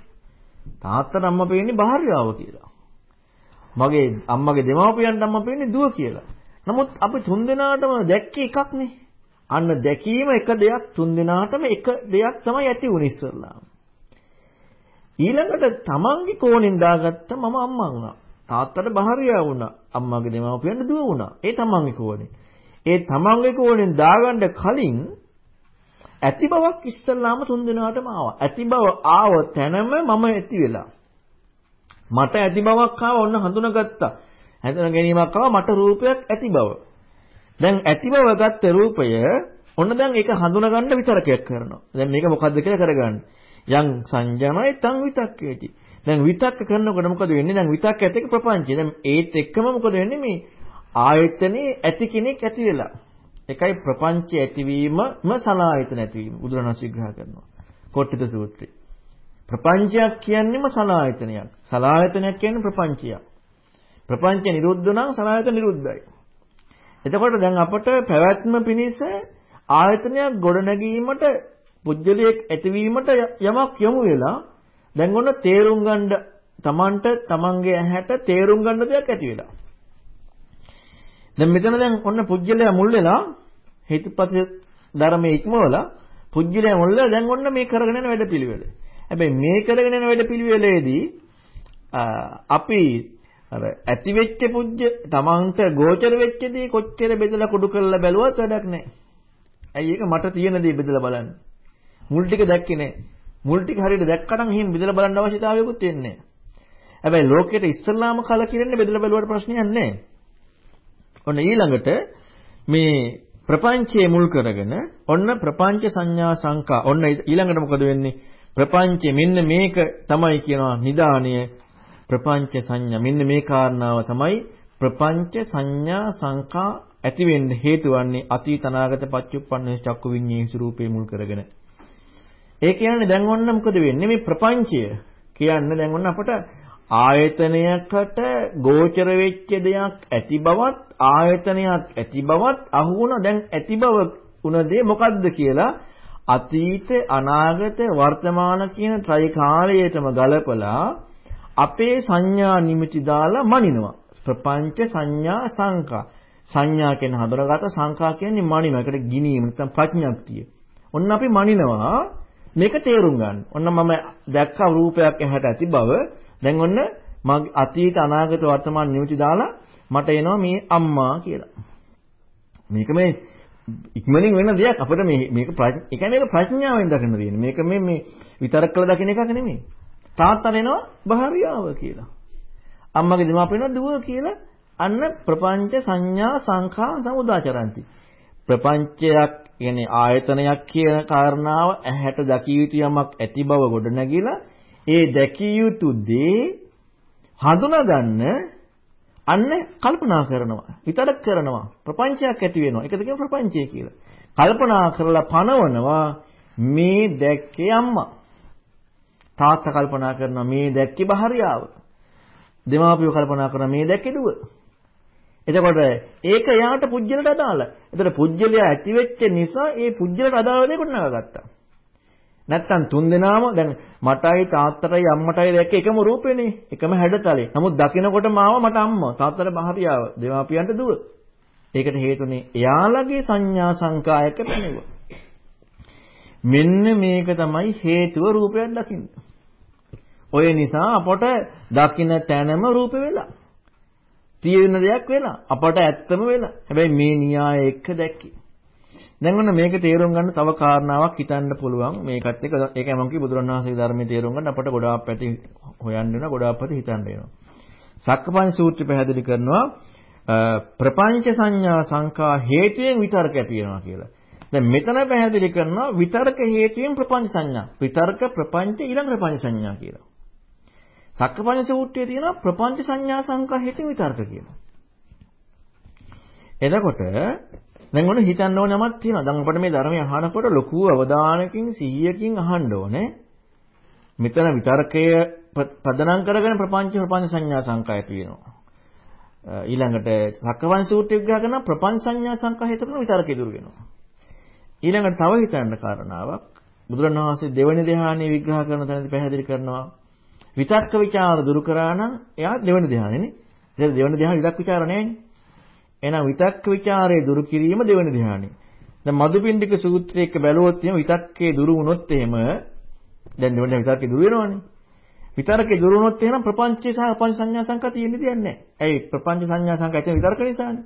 තාත්තට අම්මා පේන්නේ භාර්යාව කියලා. මගේ අම්මගේ දෙමාපියන්ට අම්මා පේන්නේ දුව කියලා. නමුත් අපි තුන්දෙනාටම දැක්කේ එකක් නේ. අන්න දැකීම එක දෙයක් තුන්දෙනාටම එක දෙයක් තමයි ඇති වුනේ ඉස්සල්ලාම. ඊළඟට තමන්ගේ කෝණෙන් දාගත්ත මම අම්මා වුණා. තාත්තට භාර්යාව වුණා. අම්මාගේ දෙමාපියන්ට දුව වුණා. ඒ තමන්ගේ කෝණේ. ඒ තමන්ගේ කෝණෙන් දාගන්න කලින් ඇති බවක් ඉස්සල්ලාම තුන් දෙනාටම ආවා. ඇති බව ආව තැනම මම ඇති වෙලා. මට ඇති බවක් ආව ඔන්න හඳුනාගත්තා. හඳුනා ගැනීමක් ආව මට රූපයක් ඇති බව. දැන් ඇති බව ගත්ත රූපය ඔන්න දැන් ඒක හඳුනා ගන්න විතරකයක් කරනවා. දැන් මේක මොකද්ද කියලා කරගන්න. යං සංජනයි තං විතක්කේති. දැන් විතක්ක කරනකොට මොකද වෙන්නේ? දැන් විතක්ක ඇති එක ප්‍රපංචය. දැන් ඒත් එක්කම මොකද වෙන්නේ මේ ආයතනේ ඇති කෙනෙක් ඇති වෙලා. එකයි ප්‍රපංච ඇතිවීමම සලායතන ඇතිවීම. බුදුරණස් විග්‍රහ කරනවා. කොට්ටිත සූත්‍රයේ. ප්‍රපංචයක් කියන්නේම සලායතනයක්. සලායතනයක් කියන්නේ ප්‍රපංචයක්. ප්‍රපංච නිරුද්ධ නම් සලායතන නිරුද්ධයි. එතකොට දැන් අපට පැවැත්ම පිණිස ආයතනයක් ගොඩනැගීමට පුජ්‍යලියක් ඇතිවීමට යමක් යොමු වෙලා දැන් ඔන්න තේරුම් ගන්න Tamanට Tamanගේ ඇහැට තේරුම් ගන්න දෙයක් ඇති වෙලා. දැන් මෙතන දැන් ඔන්න පුජ්‍යලයා මුල් වෙලා හේතුපත් ධර්මයේ ඉක්මවලා පුජ්‍යලයා මුල් වෙලා දැන් ඔන්න මේ කරගෙන යන වැඩපිළිවෙල. හැබැයි මේ කරගෙන යන වැඩපිළිවෙලේදී අපි අර ඇති වෙච්ච පුජ්‍ය තමන්ට ගෝචර වෙච්ච දේ කොච්චර බෙදලා කුඩු කරලා බැලුවත් වැඩක් නැහැ. ඇයි ඒක මට තියෙන දේ බෙදලා බලන්න. මුල් ටික දැක්කේ නැහැ. මුල් ටික හරියට දැක්කනම් එහෙම බෙදලා බලන්න අවශ්‍යතාවයකුත් වෙන්නේ නැහැ. හැබැයි ලෝකෙට ඉස්සල්ලාම කලකිරෙන්න බෙදලා බැලුවට ප්‍රශ්නයක් නැහැ. ඔන්න ඊළඟට මේ ප්‍රපංචයේ මුල් කරගෙන ඔන්න ප්‍රපංච සංඥා සංකා ඔන්න ඊළඟට මොකද වෙන්නේ ප්‍රපංචය මෙන්න මේක තමයි කියනවා නිදානය ප්‍රපංච සංඥා. මෙන්න මේ කාරණාව තමයි ප්‍රපංච සංඥා සංකා ඇති වෙන්න හේතු වන්නේ අතීත අනාගත පච්චුප්පන්න චක්කු විඤ්ඤාණ ස්වරූපේ මුල් කරගෙන. ඒ කියන්නේ දැන් ඔන්න මොකද වෙන්නේ? මේ ප්‍රපංචය කියන්නේ දැන් ඔන්න අපට ආයතනයකට ගෝචර වෙච්ච දෙයක් ඇති බවත් ආයතනයක් ඇති බවත් අහු වුණා දැන් ඇති බව උන දේ මොකද්ද කියලා අතීත අනාගත වර්තමාන කියන ත්‍රිකාලයටම ගලපලා අපේ සංඥා නිමිති දාලා මනිනවා ප්‍රපංච සංඥා සංකා සංඥා කියන හඳුනාගත සංකා කියන්නේ මනින එකට ගිනීම නැත්නම් ප්‍රඥප්තිය. ඔන්න අපි මනිනවා මේක තේරුම් ගන්න. ඔන්න මම දැක්ක රූපයක් ඇහැට ඇති බව දැන් ඔන්න මගේ අතීත අනාගත වර්තමාන නිමිති දාලා මට එනවා මේ අම්මා කියලා. මේක මේ ඉක්මනින් වෙන දෙයක් අපිට මේ මේක ඒ කියන්නේ මේක ප්‍රඥාවෙන් දකින්න තියෙන්නේ. මේක මේ මේ විතරක් කළ දකින්න එකක් නෙමෙයි. තාත්තා එනවා භාර්යාව කියලා. අම්මගේ දෙමාපියන දුව කියලා අන්න ප්‍රපංච සංඥා සංඛා සමුදාචරಂತಿ. ප්‍රපංචයක් කියන්නේ ආයතනයක් කියන කාරණාව ඇහැට දකිය යුතු යමක් ඇති බව ගොඩ නැගිලා ඒ දැකිය යුතු දේ හඳුනාගන්න අන්න කල්පනා කරනවා. විතරක් කරනවා. ප්‍රපංචයක් ඇති වෙනවා. ඒකද කියන ප්‍රපංචය කියලා. කල්පනා කරලා පනවනවා මේ දැක්කේ අම්මා. තාත්තා කල්පනා කරනවා මේ දැක්කේ භාර්යාව. දෙමාපියෝ කල්පනා කරනවා මේ දැක්කේ දුව. එතකොට ඒක යාට පුජ්‍යලට අදාළ. එතකොට පුජ්‍යලයා ඇති වෙච්ච නිසා ඒ පුජ්‍යලට අදාළ දේ කොටනගත්තා. නැත්තම් තුන් දෙනාම දැන් මටයි තාත්තටයි අම්මටයි දැක්ක එකම රූපේනේ. එකම හැඩතලේ. නමුත් දකිනකොටම ආව මට අම්මා, තාත්තට භාර්යාව, දෙමාපියන්ට දුව. ඒකට හේතුනේ එයාලගේ සංඥා සංකායක පැනෙව. මෙන්න මේක තමයි හේතුව රූපයක් දකින්න. ඔය නිසා අපට දකින්න තැනම රූප වෙලා. තියෙන දෙයක් වෙලා. අපට ඇත්තම වෙලා. හැබැයි මේ න්‍යාය එක්ක දැක්කේ. දැන් ඔන්න මේක තේරුම් ගන්න තව කාරණාවක් හිතන්න පුළුවන්. මේකත් එක්ක ඒකයි මම කිව්ව බුදුරණවහන්සේගේ ධර්මයේ තේරුම් ගන්න අපට ගොඩාක් පැති හොයන්න වෙනවා, ගොඩාක් පැති හිතන්න වෙනවා. සක්කපංච සූත්‍රය පැහැදිලි කරනවා ප්‍රපංච සංඥා සංකා හේතුයෙන් විතර්ක ඇති වෙනවා කියලා. දැන් මෙතන පැහැදිලි කරනවා විතර්ක හේතුයෙන් ප්‍රපංච සංඥා. විතර්ක ප්‍රපංච ඊළඟ ප්‍රපංච සංඥා කියලා. සක්කපඤ්ඤ සූත්‍රයේ තියෙනවා ප්‍රපංච සංඥා සංකා හේතු විතර්ක කියලා. එතකොට දැන් ඔන්න හිතන්න ඕන යමක් තියෙනවා. දැන් අපිට මේ ධර්මය අහනකොට ලොකු අවධානයකින් සිහියකින් අහන්න ඕනේ. මෙතන විතර්කය පදනම් කරගෙන ප්‍රපංච ප්‍රපංච සංඥා සංකයතු වෙනවා. ඊළඟට සක්කවන් සූත්‍ර විග්‍රහ කරන ප්‍රපංච සංඥා සංකහිත කරන විතර්කය දුරු වෙනවා. ඊළඟට තව හිතන්න කාරණාවක් බුදුරණවහන්සේ දෙවන ධ්‍යානෙ විග්‍රහ කරන තැනදී පැහැදිලි කරනවා විතක්ක ਵਿਚාර දුරු කරා නම් එයා දෙවන ධ්‍යානෙනේ. ඒක දෙවන ධ්‍යාන විතක් ਵਿਚාර නැහැනේ. එහෙනම් විතක්ක ਵਿਚාරයේ දුරු කිරීම දෙවන ධ්‍යානෙ. දැන් මදුපිණ්ඩික සූත්‍රයක බැලුවොත් එහෙම විතක්කේ දුරු වුණොත් එහෙම දැන් දෙවන විතක්කේ දුරු වෙනවනේ. විතරකේ දුරු වුණොත් එහෙනම් ප්‍රපංචේ සහ අපංච සංඥා සංකා තියෙන්නේ දෙයක් නැහැ. ඇයි ප්‍රපංච සංඥා සංකා ඇතුළේ විතරක නිසානේ.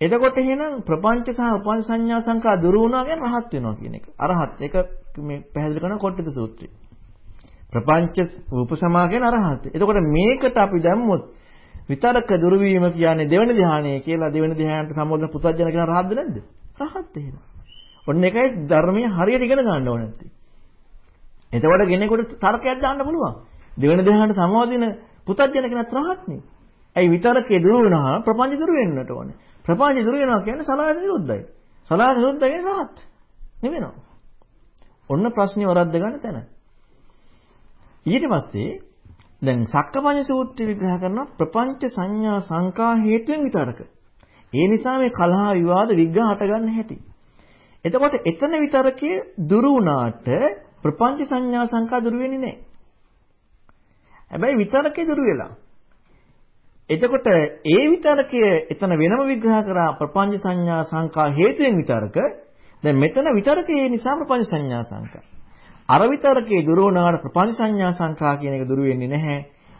එතකොට එහෙනම් ප්‍රපංච සහ අපංච සංඥා සංකා දුරු වුණා කියන්නේ රහත් වෙනවා කියන එක. අරහත්. ඒක මේ පැහැදිලි කරන කොට්ටිත සූත්‍රය. ප්‍රපංච උපසමා කියන අරහත්. එතකොට මේකට අපි දැම්මොත් විතරක දුරු වීම කියන්නේ දෙවෙනි ධ්‍යානය කියලා දෙවෙනි ධ්‍යානයට සම්බන්ධ පුතඥන කියන රහත්ද නැද්ද? රහත් එහෙනම්. ඔන්න එකයි ධර්මයේ හරියට ඉගෙන ගන්න ඕනේ නැත්තේ. එතකොට කෙනෙකුට තර්කයක් දාන්න පුළුවන්. දෙවෙනි ධ්‍යානයට සමවදින පුතඥන කෙනත් රහත්නේ. ඇයි විතරකේ දුරු වෙනවා ප්‍රපංච දුරු වෙන්නට ඕනේ. ප්‍රපංච දුරු වෙනවා කියන්නේ සලායත නිරුද්ධයි. සලායත නිරුද්ධයි කියන්නේ රහත්. නෙවෙනවා. ඔන්න ප්‍රශ්නේ වරද්ද ගන්න තැන. ඊට පස්සේ දැන් සක්කපඤ්ඤ සූත්‍රය විග්‍රහ කරනවා ප්‍රපංච සංඥා සංකා හේතුයෙන් විතරක. ඒ නිසා මේ කලහ විවාද විග්‍රහ හටගන්න හැටි. එතකොට එතන විතරකයේ දුරු වුණාට ප්‍රපංච සංඥා සංකා දුරු වෙන්නේ නැහැ. හැබැයි විතරකේ දුරු වෙලා. එතකොට ඒ විතරකයේ එතන වෙනම විග්‍රහ කරා ප්‍රපංච සංඥා සංකා හේතුයෙන් විතරක දැන් මෙතන විතරකයේ නිසා ප්‍රපංච සංඥා සංකා අර විතරකේ දුර වුණාට ප්‍රපංච සංඥා සංකා කියන එක දුර වෙන්නේ නැහැ.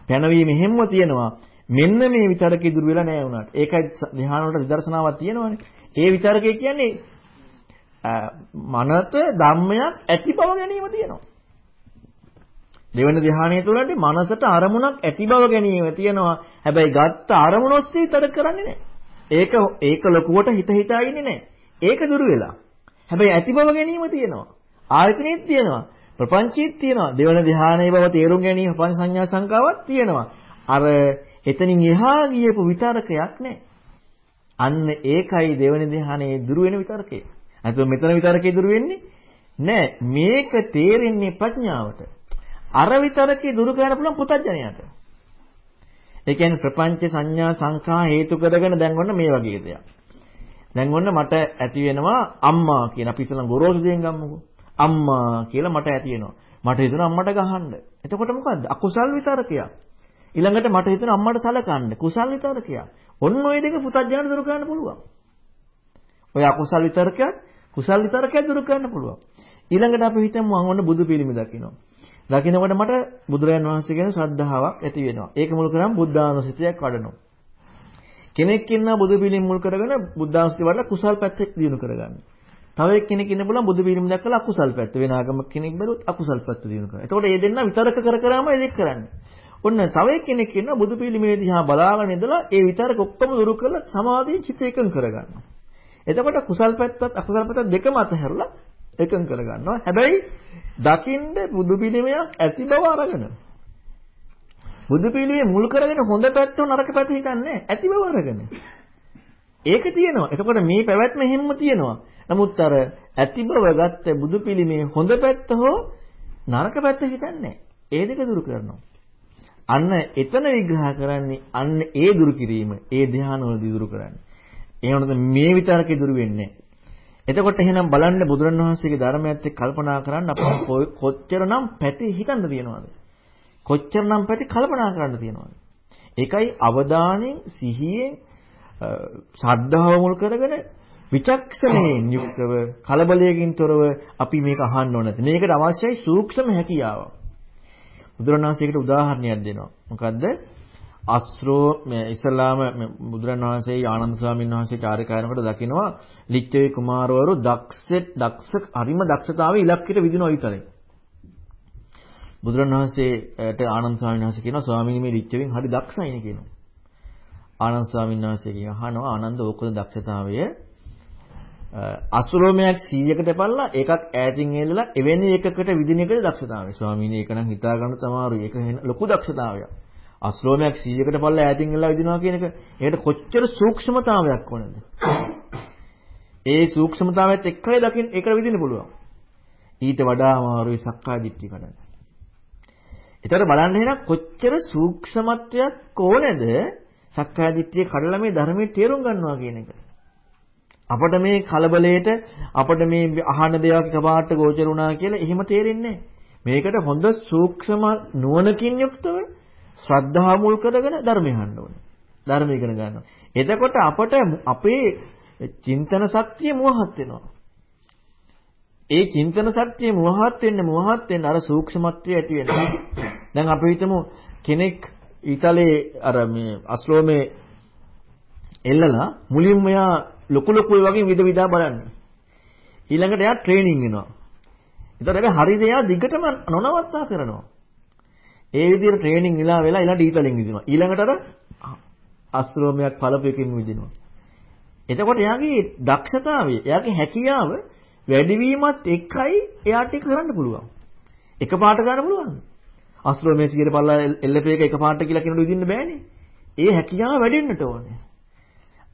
පැනවීම හැමම තියෙනවා. මෙන්න මේ විතරකේ දුර වෙලා නැහැ වුණාට. ඒකයි ධ්‍යාන වලට විදර්ශනාවක් තියෙනවානේ. ඒ විතරකේ කියන්නේ මනත ධම්මයක් ඇති බව ගැනීම තියෙනවා. දෙවන ධ්‍යානයේ තුලදී මනසට අරමුණක් ඇති බව ගැනීම තියෙනවා. හැබැයි ගත්ත අරමුණ ඔස්සේ විතර කරන්නේ නැහැ. ඒක ඒක ලොකුවට හිත හිතා ඉන්නේ නැහැ. ඒක දුර වෙලා. හැබැයි ඇති බව ගැනීම තියෙනවා. ආයතනෙත් තියෙනවා. ප්‍රපංචීත් තියෙනවා. දෙවන ධ්‍යානයේ බව තේරුම් ගැනීම පංච සංඥා සංකාවක් තියෙනවා. අර එතනින් එහා ගියපු විතරකයක් නැහැ. අන්න ඒකයි දෙවන ධ්‍යානයේ දුර වෙන විතරකේ. අතෝ මෙතන විතරකේ දුර වෙන්නේ නෑ. මේක තේරෙන්නේ ප්‍රඥාවට. අර විතරකේ දුරු කරන්න පුළුවන් පුතඥයට. ඒ කියන්නේ ප්‍රපංච සංඥා සංඛා හේතු කරගෙන දැන් ඔන්න මේ වගේ දෙයක්. දැන් ඔන්න මට ඇති වෙනවා අම්මා කියන අපි ඉතලන් ගොරෝසු දෙයෙන් ගමුකෝ. අම්මා කියලා මට ඇති වෙනවා. මට හිතෙනවා අම්මට ගහන්න. එතකොට මොකද්ද? අකුසල් විතරකයක්. ඊළඟට මට හිතෙනවා අම්මට සලකන්න. කුසල් විතරකයක්. ඔන්න ඔය දෙක පුතඥයට දුරු කරන්න පුළුවන්. ඔය අකුසල් විතරකයක් කුසල් විතරකයක් දුරු කරන්න පුළුවන්. ඊළඟට අපි හිතමු මම ඔන්න බුදු පිළිම දකිනවා. දකින්නකොට මට බුදුරයන් වහන්සේ ගැන ශ්‍රද්ධාවක් ඇති වෙනවා. ඒක මුල් කරන් බුද්ධානුස්සතියක් වඩනවා. කෙනෙක් ඉන්නා බුදු පිළිම මුල් කරගෙන බුද්ධානුස්සතිය වඩලා කුසල් පැත්තට දිනු කරගන්නවා. තව එක්කෙනෙක් ඉන්න පුළුවන් බුදු පිළිම දැක්කලා අකුසල් පැත්ත වෙන ආගමක කෙනෙක් බැලුවොත් අකුසල් පැත්ත දිනු කරනවා. එතකොට මේ දෙන්න විතරක කර කරාම ඒ දෙක කරන්නේ. ඔන්න තව එක්කෙනෙක් ඉන්න බුදු පිළිමේ දිහා බලාගෙන ඉඳලා ඒ විතරක ඔක්කොම දුරු කරලා සමාධියෙන් චිත එකඟ කරගන්නවා. එතකොට කුසල් පැත්තත් අකුසල් පැත්තත් දෙකම අතහැරලා එකඟ කරගන්නවා. හැබැයි දකින්න බුදු පිළිමයක් ඇති බව අරගෙන. බුදු පිළිමේ මුල් කරගෙන හොඳ පැත්ත නරක පැත්ත හිතන්නේ ඇති බව අරගෙන. ඒක තියෙනවා. එතකොට මේ පැවැත්ම හැමම තියෙනවා. නමුත් අර ඇති බව ගත්ත බුදු පිළිමේ හොඳ පැත්ත හෝ නරක පැත්ත හිතන්නේ ඒ දෙක දුරු කරනවා. අන්න එතන විග්‍රහ කරන්නේ අන්න ඒ දුරු කිරීම, ඒ ධානවලදී දුරු කරන්නේ. ඒ වුණාද මේ විතරකේ දුරු වෙන්නේ එතකොට එහෙනම් බලන්න බුදුරණවහන්සේගේ ධර්මයත් එක්ක කල්පනා කරන්න අපට කොච්චරනම් පැති හිතන්න තියෙනවද? කොච්චරනම් පැති කල්පනා කරන්න තියෙනවද? ඒකයි අවධානයෙන් සිහියෙන් ශ්‍රද්ධාව මුල් කරගෙන විචක්ෂණයෙන් යුක්තව කලබලයකින් තොරව අපි මේක අහන්න ඕන නැති. මේකට අවශ්‍යයි සූක්ෂම හැකියාව. බුදුරණවහන්සේකට උදාහරණයක් දෙනවා. මොකද්ද? අස්රෝ ඉස්ලාම බුදුරණවහන්සේ ආනන්ද ස්වාමීන් වහන්සේ චාරිකායනකොට දකිනවා ලිච්ඡවි කුමාරවරු දක්ෂ දක්ෂ හරිම දක්ෂතාවයේ ඉලක්කයට විදිනවා විතරයි. බුදුරණවහන්සේට ආනන්ද ස්වාමීන් වහන්සේ කියනවා ස්වාමීනි මේ ලිච්ඡවින් හරි දක්ෂයිනේ කියනවා. ආනන්ද ස්වාමීන් වහන්සේ කියනවා ආනන්ද ඕකද දක්ෂතාවය අසුරෝමයක් 100කට පැනලා ඒකක් ඈතින් එල්ලලා එවැනි එකකට විදින එකද දක්ෂතාවය. ස්වාමීනි ඒක නම් හිතා ගන්න තමාරුයි. ඒක ලොකු දක්ෂතාවයක්. අසුරෝමයක් 100කට පැනලා ඈතින් එල්ලලා විදිනවා කියන එක ඒකට කොච්චර සූක්ෂමතාවයක් ඕනද? ඒ සූක්ෂමතාවයත් එක්කයි දකින්න ඒකට විදින්න පුළුවන්. ඊට වඩා අමාරුයි සක්කාය දිට්ඨිය කඩන්න. ඒතර බලන්න එහෙනම් කොච්චර සූක්ෂමත්වයක් ඕනේද සක්කාය දිට්ඨිය කඩලා මේ ධර්මයේ තේරුම් ගන්නවා කියන එක. අපිට මේ කලබලයට අපිට මේ අහන දේවල් කපාට ගෝචර වුණා කියලා එහෙම තේරෙන්නේ මේකට හොඳ සූක්ෂම නුවණකින් යුක්තව ශ්‍රද්ධාව මුල් කරගෙන ධර්මය අහන්න ඕනේ. ධර්ම ඉගෙන ගන්නවා. එතකොට අපට අපේ චින්තන ශක්තිය මුවහත් වෙනවා. ඒ චින්තන සත්‍යය මුවහත් වෙන්න මුවහත් වෙන්න අර සූක්ෂමත්වය ඇති වෙනවා. දැන් අපි හිතමු කෙනෙක් ඊතලේ අර මේ අස්ලෝමේ එල්ලලා මුලින්ම එයා ලොකු ලොකු වගේ විද විදා බලන්නේ. ඊළඟට එයා ට්‍රේනින් වෙනවා. ඒතකොට හැබැයි හරිද එයා දිගටම නොනවත්තා කරනවා. ඒ විදිහට ට්‍රේනින් ඉලා වෙලා ඊළඟට ඊතලෙන් විදිනවා. ඊළඟට අර අස්ත්‍රෝමයක් පළපෙකින් විදිනවා. එතකොට එයාගේ දක්ෂතාවය, එයාගේ හැකියාව වැඩිවීමත් එක්කයි එයාට ඒක කරන්න පුළුවන්. එකපාරට ගන්න පුළුවන්. අස්ත්‍රෝමයේ 100 පල්ලා එල්ලපේ එක එකපාරට කියලා කෙනෙකුට විදින්න බෑනේ. ඒ හැකියාව වැඩෙන්නට ඕනේ.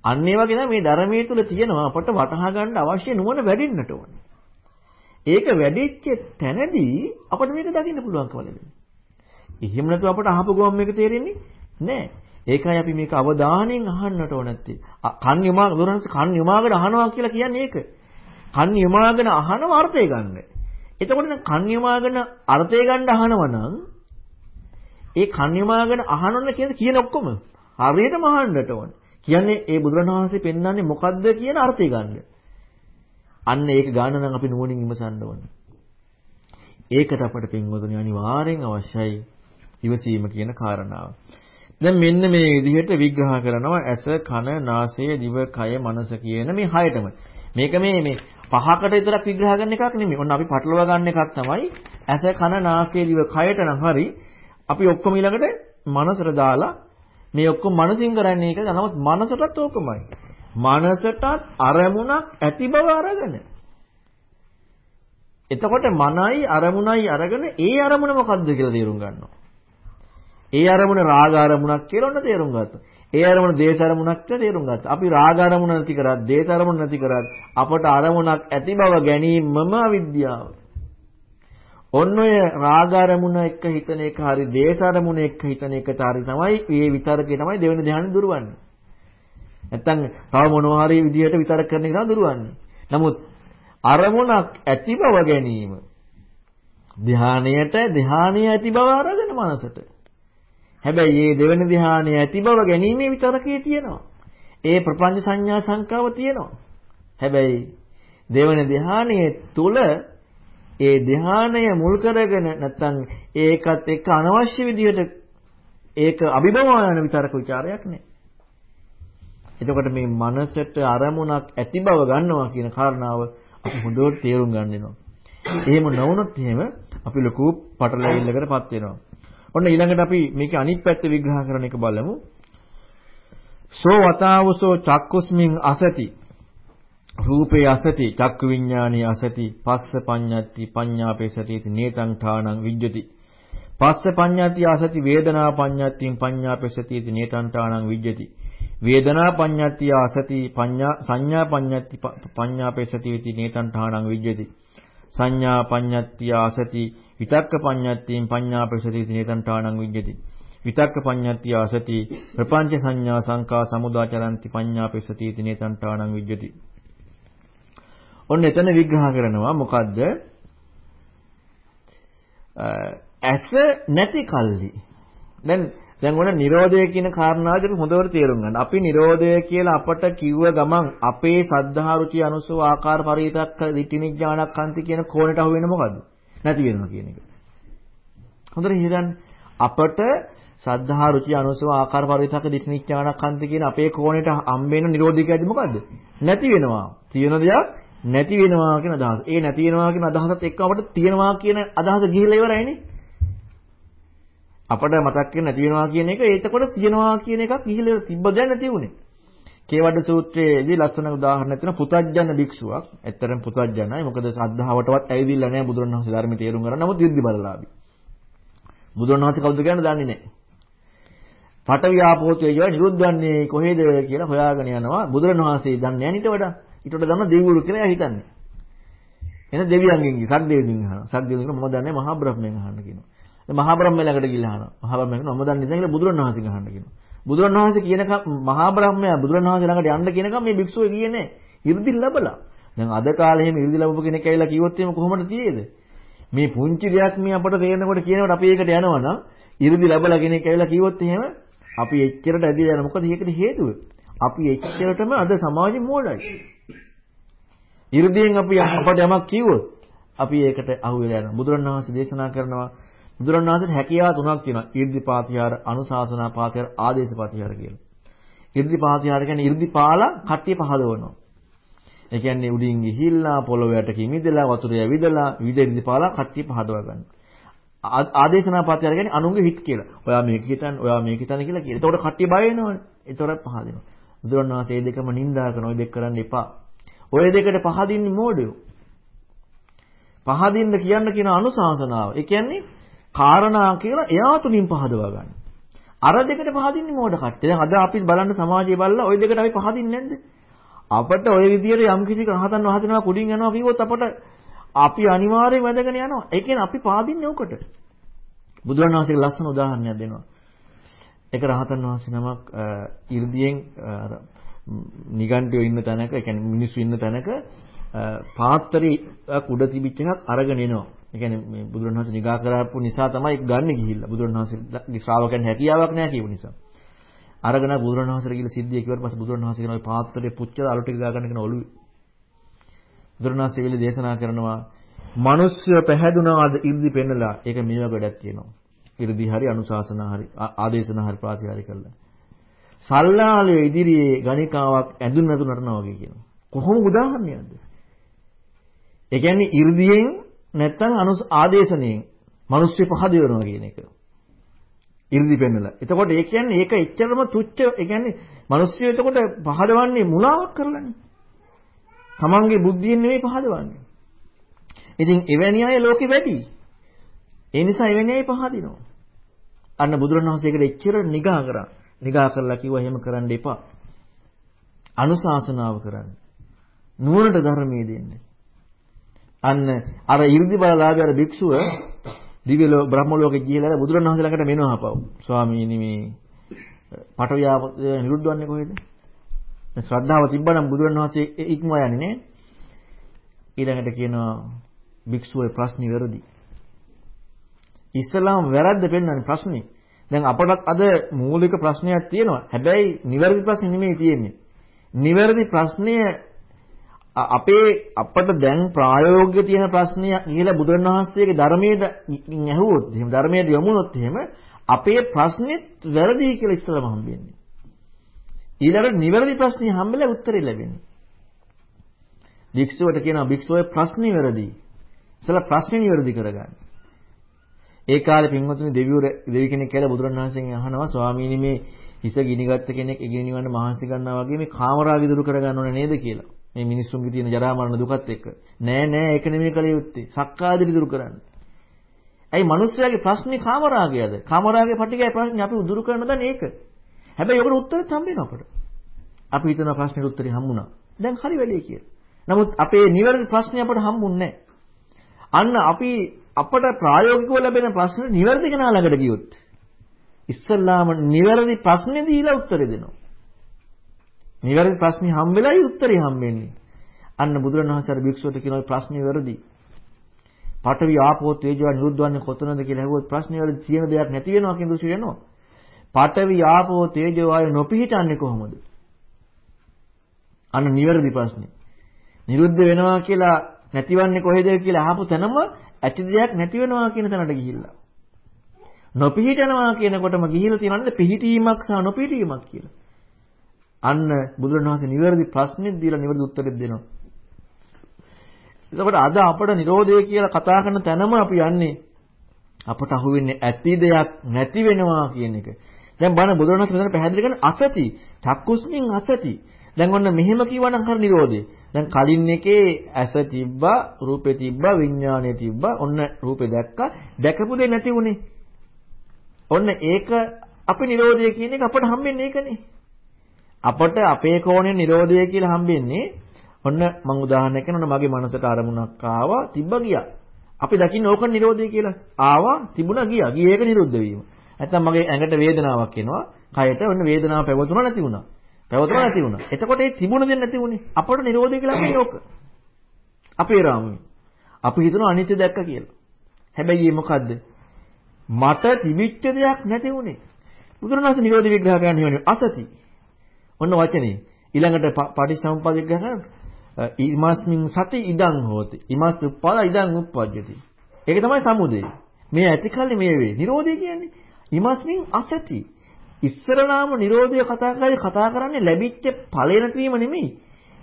අන්න ඒ වගේ තමයි මේ ධර්මයේ තුල තියෙනවා අපට වටහා ගන්න අවශ්‍ය නුවණ වැඩෙන්නට ඕනේ. ඒක වැඩිච්ච තැනදී අපිට මේක දකින්න පුළුවන්කම ලැබෙනවා. එහෙම නැතුව අපට අහපු ගමන් මේක තේරෙන්නේ නැහැ. ඒකයි අපි මේක අවධානයෙන් අහන්නට ඕන නැත්තේ. කන් යොමා උදාහරණයක් කන් යොමාගෙන අහනවා කියලා කියන්නේ ඒක. කන් යොමාගෙන අහනව අර්ථය ගන්න. එතකොට දැන් කන් යොමාගෙන අර්ථය ගන්න අහනවා නම් ඒ කන් යොමාගෙන අහනොන්න කියන කියන ඔක්කොම හරියටම අහන්නට ඕන. කියන්නේ ඒ බුදුරණවහන්සේ පෙන්වන්නේ මොකද්ද කියන අර්ථය ගන්න. අන්න ඒක ගන්න නම් අපි නුවණින් විමසන්න ඕනේ. ඒකට අපට පින්වතුනි අනිවාර්යෙන් අවශ්‍යයි ඉවසීම කියන කාරණාව. දැන් මෙන්න මේ විදිහට විග්‍රහ කරනවා ඇස, කන, නාසය, දිව, කය, මනස කියන මේ හයටම. මේක මේ මේ පහකට විතරක් විග්‍රහ කරන එකක් නෙමෙයි. ඔන්න අපි පටලවා ගන්න එකක් තමයි ඇස, කන, නාසය, දිව, කයට නම් හරි අපි ඔක්කොම ඊළඟට මනසට දාලා මේ ඔක්කොම මනසින් කරන්නේ ඒක. නමුත් මනසටත් ඕකමයි. මනසටත් අරමුණක් ඇති බව අරගෙන. එතකොට මනයි අරමුණයි අරගෙන ඒ අරමුණ මොකද්ද කියලා තේරුම් ගන්නවා. ඒ අරමුණ රාග අරමුණක් කියලා ඔන්න තේරුම් ගත්තා. ඒ අරමුණ දේශ අරමුණක් කියලා තේරුම් ගත්තා. අපි රාග අරමුණ නැති කරත්, දේශ අරමුණ නැති කරත් අපට අරමුණක් ඇති බව ගැනීමම අවිද්‍යාව. ඔන්න ඔය රාග අරමුණ එක්ක හිතන එක හරි, දේශ අරමුණ එක්ක හිතන එකට හරි තමයි මේ විතරකේ තමයි දෙවෙනි ධ්‍යානෙ දුරවන්නේ. නැත්තම් තව මොනවා හරි විදියට විතරක් කරන එක තමයි දුරවන්නේ. නමුත් අරමුණක් ඇති බව ගැනීම ධානයට ධානය ඇති බව අරගෙන මනසට හැබැයි මේ දෙවෙනි ධ්‍යානය ඇති බව ගැනීමේ විතරකේ තියෙනවා. ඒ ප්‍රපංච සංඥා සංකාව තියෙනවා. හැබැයි දෙවෙනි ධ්‍යානයේ තුල ඒ ධ්‍යානය මුල් කරගෙන නැත්තම් ඒකත් එක්ක අනවශ්‍ය විදිහට ඒක අභිභවන විතරක ਵਿਚාරයක් නෑ. එතකොට මේ මනසට අරමුණක් ඇති බව ගන්නවා කියන කාරණාව අපි හොඳට තේරුම් ගන්න වෙනවා. එහෙම නොවුනොත් එහෙම අපි ලොකු පටලැවිල්ලකටපත් වෙනවා. ඔන්න ඊළඟට අපි මේකේ අනිත් පැත්ත විග්‍රහ කරන එක බලමු. සෝ වතාවසෝ චක්කුස්මින් අසති රූපේ අසති චක්කු විඥානේ අසති පස්ස පඤ්ඤත්ති පඤ්ඤාපේසති නේතං ඨානං විජ්ජති. පස්ස පඤ්ඤාති ආසති වේදනා පඤ්ඤාතින් පඤ්ඤාපේසති නේතං ඨානං විජ්ජති. වේදනා පඤ්ඤාති ආසති පඤ්ඤා සංඥා පඤ්ඤාති පඤ්ඤාපේසති නේතං ඨානං විජ්ජති. සංඥා පඤ්ඤාති ආසති විතක්ක පඤ්ඤාතින් පඤ්ඤාපේසති නේතං ඨානං විජ්ජති. විතක්ක පඤ්ඤාති ආසති ප්‍රපංච සංඥා සංකා සමුදාචරಂತಿ පඤ්ඤාපේසති නේතං ඨානං විජ්ජති. ඔන්න එතන විග්‍රහ කරනවා මොකද්ද ඇස නැති කල්ලි දැන් දැන් ඔන්න Nirodha කියන කාරණාවද අපි හොඳට තේරුම් ගන්න. අපි Nirodha කියලා අපට කිව්ව ගමන් අපේ සද්ධා රුචි අනුසව ආකාර පරිවිතක් දිටිනිඥානක්ඛන්ති කියන කෝණයට අහු වෙන්නේ මොකද්ද? නැති වෙනවා කියන එක. හොඳට හිතන්න අපට සද්ධා රුචි අනුසව ආකාර පරිවිතක දිටිනිඥානක්ඛන්ති කියන අපේ කෝණයට හම්බෙන Nirodha කියන්නේ මොකද්ද? නැති වෙනවා. තියෙන දෙයක් නැති වෙනවා කියන අදහස. ඒ නැති වෙනවා කියන අදහසත් එක්ක අපට තියෙනවා කියන අදහස ගිහිල්ලා ඉවරයිනේ. අපට මතක් වෙන්නේ නැති වෙනවා කියන එක ඒතකොට තියනවා කියන එකක් ගිහිල්ලා තිබ්බ දැන් නැති උනේ. කේවඩ සූත්‍රයේදී ලස්සන උදාහරණයක් තියෙනවා පුතඥ භික්ෂුවක්. ඇත්තරම් පුතඥයි. මොකද ශ්‍රද්ධාවටවත් ඇවිදින්න නැහැ බුදුරණවහන්සේ ධර්මයේ තේරුම් ගන්න. නමුත් ඉර්ධි බලලාවි. බුදුරණවහන්සේ කවුද කියන්නේ දන්නේ නැහැ. පටවිය ආපෝතේ කියව නිරුද්ධන්නේ කොහෙද කියලා හොයාගෙන යනවා. බුදුරණවහන්සේ දන්නේ නැහැ ඊට වඩා. ඊට වඩා දන්න දෙවිවරු කියලා එයා හිතන්නේ. එන දෙවියන්ගෙන් සද්දේවකින් අහනවා. සද්දේවකින් මම දන්නේ මහා බ්‍රහ්මයෙන් අහන්න කියනවා. දැන් මහා බ්‍රහ්මයා ළඟට ගිහිල්ලා අහනවා. මහා බ්‍රහ්මයා කියනවා මම දන්නේ නැහැ කියලා බුදුරණවහන්සේ අහන්න කියනවා. බුදුරණවහන්සේ කියනකම් මහා බ්‍රහ්මයා බුදුරණවහන්සේ ළඟට යන්න කියනකම් මේ භික්ෂුව ගියේ නැහැ. 이르දි ලැබලා. දැන් අද කාලේ එහෙම 이르දි ලැබපු කෙනෙක් ඇවිල්ලා කිව්වොත් එහෙම කොහොමද තියෙද? මේ පුංචි දෙයක් මේ අපට තේරෙනකොට කියනකොට අපි ඒකට යනවනම් 이르දි ලැබලා කෙනෙක් ඇවිල්ලා කිව්වොත් එහෙම අපි එච්චරට ඇදී යනවා. මොකද ඒකට හේතුව අපි එච්චරටම අද සමාජෙ මෝඩයි. 이르දියෙන් අපි අපට යමක් කිව්වොත් අපි ඒකට අහු වෙලා යනවා. බුදුරණවහන්සේ දේශනා කරනවා බුදුරණවහන්සේට හැකියාව තුනක් තියෙනවා. ඊර්ධිපාතිහාර, අනුශාසනා පාතිහාර, ආදේශ පාතිහාර කියලා. ඊර්ධිපාතිහාර කියන්නේ ඊර්ධිපාලා කට්ටිය පහදවනවා. ඒ කියන්නේ උඩින් ගිහිල්ලා පොළොව යට කිමිදලා වතුරේ ඇවිදලා විවිධ ඊර්ධිපාලා කට්ටිය පහදවා ගන්න. ආදේශනා පාතිහාර කියන්නේ අනුන්ගේ හිත් කියලා. ඔයා මේක හිතන්න, ඔයා මේක හිතන්න කියලා කියන. එතකොට කට්ටිය බය වෙනවනේ. එතකොට පහදිනවා. බුදුරණවහන්සේ මේ දෙකම නිඳා කරන ඔය දෙක කරන්න එපා. ඔය දෙකට පහදින්නේ මෝඩයෝ. පහදින්න කියන්න කියන අනුශාසනාව. ඒ කියන්නේ කාරණා කියලා එයා තුලින් පහදවා ගන්න. අර දෙකට පහදින්නේ මෝඩ කට්ටිය. දැන් අද අපි බලන්න සමාජයේ බලලා ওই දෙකට අපි පහදින්නේ නැද්ද? අපිට ওই විදියට යම් කිසි රහතන් වහන්සේනවා කුඩින් යනවා කිව්වොත් අපට අපි අනිවාර්යයෙන් වැදගෙන යනවා. ඒ කියන්නේ අපි පහදින්නේ උකට. බුදුන් වහන්සේ ලස්සන උදාහරණයක් දෙනවා. එක රහතන් වහන්සේ නමක් 이르දියෙන් නිගණ්ඨයෝ ඉන්න තැනක, ඒ කියන්නේ මිනිස්සු ඉන්න තැනක පාත්‍රයක් උඩ තිබිච්ච එකක් අරගෙන එනවා. ඒ කියන්නේ මේ බුදුරණවහන්සේ නිගා කරපු නිසා තමයි ගන්න ගිහිල්ලා. බුදුරණවහන්සේගේ ශ්‍රාවකයන් හැකියාවක් නැහැ කියපු නිසා. අරගෙන බුදුරණවහන්සේට ගිහිල්ලා සිද්ධිය කිව්වට පස්සේ බුදුරණවහන්සේ කියන ওই පාත්‍රයේ පුච්චලා අලු ටික ගා ගන්න කියන ඔළුවේ. බුදුරණවහන්සේ වෙලේ දේශනා කරනවා මිනිස්සු පැහැදුනාද ඉර්ධි පෙන්නලා ඒක මේවා ගොඩක් කියනවා. ඉර්ධි හරි අනුශාසනා හරි ආදේශනා හරි ප්‍රාතිහාරි කළා. සල්ලාලය ඉදිරියේ ගණිකාවක් ඇඳුම් නැතු නටනවා වගේ කියනවා. කොහොම උදාහරණයක්ද? ඒ කියන්නේ 이르දියෙන් නැත්තම් අනුස් ආදේශණයෙන් මිනිස්සු පහද වෙනවා කියන එක. 이르දි පෙන්නලා. එතකොට ඒ කියන්නේ ඒක එච්චරම තුච්ච ඒ කියන්නේ මිනිස්සු එතකොට පහදවන්නේ මුලාවක් කරලානේ. තමන්ගේ බුද්ධියෙන් නෙමෙයි පහදවන්නේ. ඉතින් එවැනි අය ලෝකෙ වැඩි. ඒ නිසා එවැනි අය පහදිනවා. අන්න බුදුරණවහන්සේකට එච්චර නිගා කරා. නිගා කරලා කිව්වා එහෙම කරන්න එපා. අනුශාසනාව කරන්න. නුවණට ධර්මයේ දෙන්න. අන්න අර 이르දි බලලාගේ අර භික්ෂුව දිව්‍ය ලෝක බ්‍රහ්ම ලෝකේ ගිහිලා බුදුරණවහන්සේ ළඟට මෙනවා ආපහු. ස්වාමීනි මේ පටවියාව නිරුද්ධවන්නේ කොහෙද? දැන් ශ්‍රද්ධාව තිබ්බනම් බුදුරණවහන්සේ ඉක්ම යන්නේ නේ. ඊළඟට කියනවා භික්ෂුවේ ප්‍රශ්නේ වැරදි. ඉස්ලාම වැරද්ද පෙන්වන්නේ ප්‍රශ්නේ. දැන් අපටත් අද මූලික ප්‍රශ්නයක් තියෙනවා. හැබැයි නිවැරදි ප්‍රශ්නේ නෙමෙයි තියෙන්නේ. නිවැරදි ප්‍රශ්නය අපේ අපට දැන් ප්‍රායෝගික තියෙන ප්‍රශ්නය කියලා බුදුරණවහන්සේගේ ධර්මයේ ඇහුවොත් එහෙම ධර්මයට යමුනොත් එහෙම අපේ ප්‍රශ්නෙත් වැරදි කියලා ඉස්සරම හම්බෙන්නේ. ඊළඟට නිවැරදි ප්‍රශ්නේ හම්බෙලා උත්තරේ ලැබෙන්නේ. භික්ෂුවට කියනවා භික්ෂුවේ ප්‍රශ්නේ වැරදි. ඉතලා ප්‍රශ්නේ නිවැරදි කරගන්න. ඒ කාලේ පින්වතුනි දෙවියෝ දෙවි කෙනෙක් කියලා බුදුරණවහන්සේගෙන් අහනවා ස්වාමීනි මේ හිස ගිනිගත්ත කෙනෙක් ඉගෙන නිවන්න මහන්සි ගන්නවා වගේ මේ කාමරාගය දුරු කරගන්න ඕනේ නේද කියලා. මේ මිනිස්සුන්ගේ තියෙන ජරා මරණ දුකත් එක්ක. නෑ නෑ ඒක නෙමෙයි කල යුත්තේ. සක්කාදිරි දුරු කරන්න. ඇයි මිනිස්සයාගේ ප්‍රශ්නේ කාමරාගයද? කාමරාගයේ පටිගය ප්‍රශ්නේ අපි දුරු කරන්න දන්නේ ඒක. හැබැයි ඔකට උත්තරෙත් හම්බෙනවා අපට. අපි හිතන ප්‍රශ්නෙට උත්තරේ හම්බුණා. දැන් හරි වැඩේ කියලා. නමුත් අපේ නිවැරදි ප්‍රශ්නේ අපට හම්බුන්නේ අන්න අපි අපට ප්‍රායෝගිකව ලැබෙන ප්‍රශ්න නිවැරදි කෙනා ළඟට ගියොත් ඉස්සල්ලාම නිවැරදි ප්‍රශ්නේ දීලා උත්තරේ දෙනවා. නිවැරදි ප්‍රශ්නේ හම්බෙලයි උත්තරේ හම්බෙන්නේ. අන්න බුදුරණවහන්සේ අර භික්ෂුවට කියන ওই ප්‍රශ්නේ වැරදි. පඨවි ආපෝ තේජෝ නිරුද්ධවන්නේ කොතනද කියලා ඇහුවොත් ප්‍රශ්නේ වල තියෙන දෙයක් නැති වෙනවා කියන දෘෂ්ටි වෙනවා. පඨවි ආපෝ තේජෝ ආය නොපිහිටන්නේ කොහොමද? අන්න නිවැරදි ප්‍රශ්නේ. නිරුද්ධ වෙනවා කියලා නැතිවන්නේ කොහෙද කියලා අහපු තැනම ඇති දෙයක් නැති වෙනවා කියන තැනට ගිහිල්ලා. නොපිහිටනවා කියනකොටම ගිහිල්ලා තියෙනවනේ පිහිටීමක් සහ නොපිහිටීමක් කියලා. අන්න බුදුරණවහන්සේ නිවැරදි ප්‍රශ්නෙත් දීලා නිවැරදි උත්තරෙත් දෙනවා. එතකොට අද අපට Nirodha කියලා කතා කරන තැනම අපි යන්නේ අපට අහුවෙන්නේ ඇති දෙයක් නැති වෙනවා කියන එක. දැන් බණ බුදුරණවහන්සේ මෙතන පැහැදිලි කරන අසති, චක්කුස්මින් අසති. දැන් ඔන්න මෙහෙම කිව්වනම් හරි Nirodhe. දැන් කලින් එකේ ඇස තිබ්බා, රූපේ තිබ්බා, විඥානය තිබ්බා. ඔන්න රූපේ දැක්කා. දැකපු දෙ නැති උනේ. ඔන්න ඒක අපි Nirodhe කියන එක අපට හම්බෙන්නේ ඒකනේ. අපට අපේ කෝණේ Nirodhe කියලා හම්බෙන්නේ ඔන්න මම උදාහරණයක් කරනවා මගේ මනසට අරමුණක් ආවා තිබ්බ ගියා. අපි දකින්න ඕක Nirodhe කියලා. ආවා තිබුණා ගියා. ගියේ ඒක නිරුද්ධ වීම. නැත්තම් මගේ ඇඟට වේදනාවක් එනවා. කයට ඔන්න වේදනාව පැවතුණා නැති වුණා. පැවතුම නැති වුණා. එතකොට ඒ තිබුණ දෙයක් නැති වුණේ. අපට නිරෝධය කියලා කියන්නේ ඕක. අපේ රාමුවේ. අපි හිතනවා අනිත්‍ය දැක්ක කියලා. හැබැයි මේ මොකද්ද? මට තිබිච්ච දෙයක් නැති වුණේ. බුදුරණවහන්සේ නිරෝධ විග්‍රහ කරන්නේ අසති. ඔන්න වචනේ. ඊළඟට පටිච්චසමුප්පාද විග්‍රහ කරනවා. ඉමස්මින් සති ඉදං හෝති. ඉමස් උප්පල ඉදං උප්පජ්ජති. ඒක තමයි සමුදය. මේ ඇතිකල්ලි මේ වේ. නිරෝධය කියන්නේ ඉමස්මින් අසති. ඉස්සරලාම නිරෝධය කතා කරලා කතා කරන්නේ ලැබිච්ච ඵලය නැතිවීම නෙමෙයි.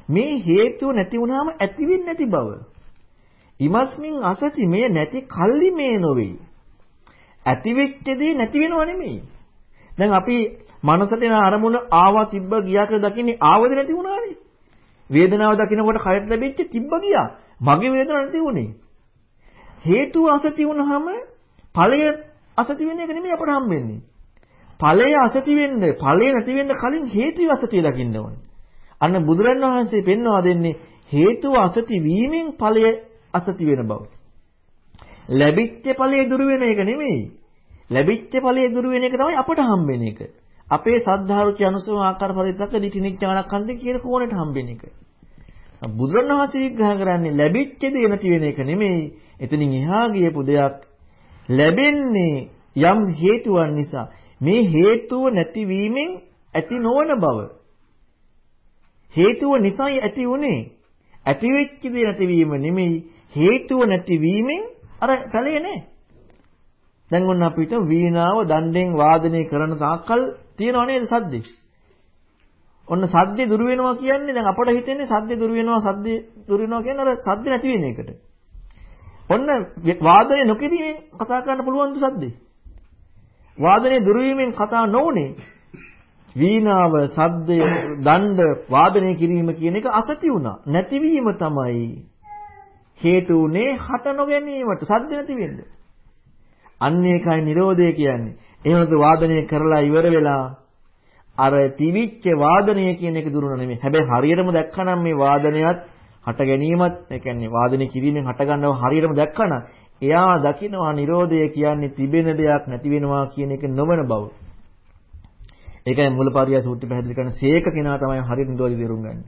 මේ හේතුව නැති වුනහම ඇති වෙන්නේ නැති බව. ඉමස්මින් අසති මේ නැති කල්ලි මේ නොවේ. ඇති වෙච්ච දේ නැති වෙනව නෙමෙයි. දැන් අපි මනසට එන අරමුණ ආවා තිබ්බ ගියා කියලා දකින්නේ ආවද නැති වුණානේ. වේදනාව දකිනකොට කයට ලැබෙච්ච තිබ්බ ගියා. මගේ වේදනාව නැති වුණේ. හේතුව අසති වුණාම ඵලය අසති වෙන එක නෙමෙයි අපට හම්බෙන්නේ. ඵලය අසති වෙන්න, ඵලය නැති වෙන්න කලින් හේතුව අසතිය දකින්න ඕනේ. අන්න බුදුරණවහන්සේ පෙන්වා දෙන්නේ හේතුව අසති වීමෙන් ඵලය අසති වෙන බව. ලැබිච්ච ඵලය දුරු වෙන එක නෙමෙයි. ලැබිච්ච ඵලය දුරු වෙන එක තමයි අපට හම්බෙන එක. අපේ සද්ධාරුචි අනුසම ආකාර පරිද්දක දිටිනිච්චානක්ඛන්දේ කියන කෝණයට හම්බෙන එක. බුදුරණවහන්සේ විග්‍රහ කරන්නේ ලැබිච්ච දේ නැති වෙන එක නෙමෙයි. එතනින් එහා ගියපු දෙයක් ලැබෙන්නේ යම් හේතුවක් නිසා. මේ හේතුව නැතිවීමෙන් ඇති නොවන බව. හේතුව නිසායි ඇති උනේ. ඇති වෙච්ච දේ නැතිවීම නෙමෙයි හේතුව නැතිවීමෙන් අර ඵලය නෑ. දැන් ඔන්න අපිට වීණාව දණ්ඩෙන් වාදනය කරන තාක්කල් තියෙනව නේද සද්දේ? ඔන්න සද්දේ දුර වෙනවා කියන්නේ දැන් අපට හිතෙන්නේ සද්දේ දුර වෙනවා සද්දේ දුර වෙනවා කියන්නේ අර සද්දේ නැති වෙන එකට. ඔන්න වාදනය නොකිරීමෙන් කතා කරන්න පුළුවන් ද සද්දේ? වාදනය දුර වීමෙන් කතා නොඋනේ වීණාව සද්දය දණ්ඩ වාදනය කිරීම කියන එක අසති වුණා. නැතිවීම තමයි හේතු උනේ හට නොගැනීමට සද්ද නැති වෙන්න. අන්න ඒකයි Nirodhe කියන්නේ. එහෙමද වාදනය කරලා ඉවර වෙලා අර තිවිච්ච වාදනය කියන එක දුරුන නෙමෙයි. හැබැයි හරියටම දැක්කනම් මේ වාදනයත් හට ගැනීමත් ඒ කියන්නේ වාදනය කිරීමෙන් හට ගන්නව හරියටම දැක්කනම් එයා දකිනවා Nirodhe කියන්නේ තිබෙන දෙයක් නැති වෙනවා කියන එක නොවන බව. ඒකයි මූලපාරියා සූත්‍රය පැහැදිලි කරන සීක කෙනා තමයි හරියට නිරෝධය තේරුම් ගන්නේ.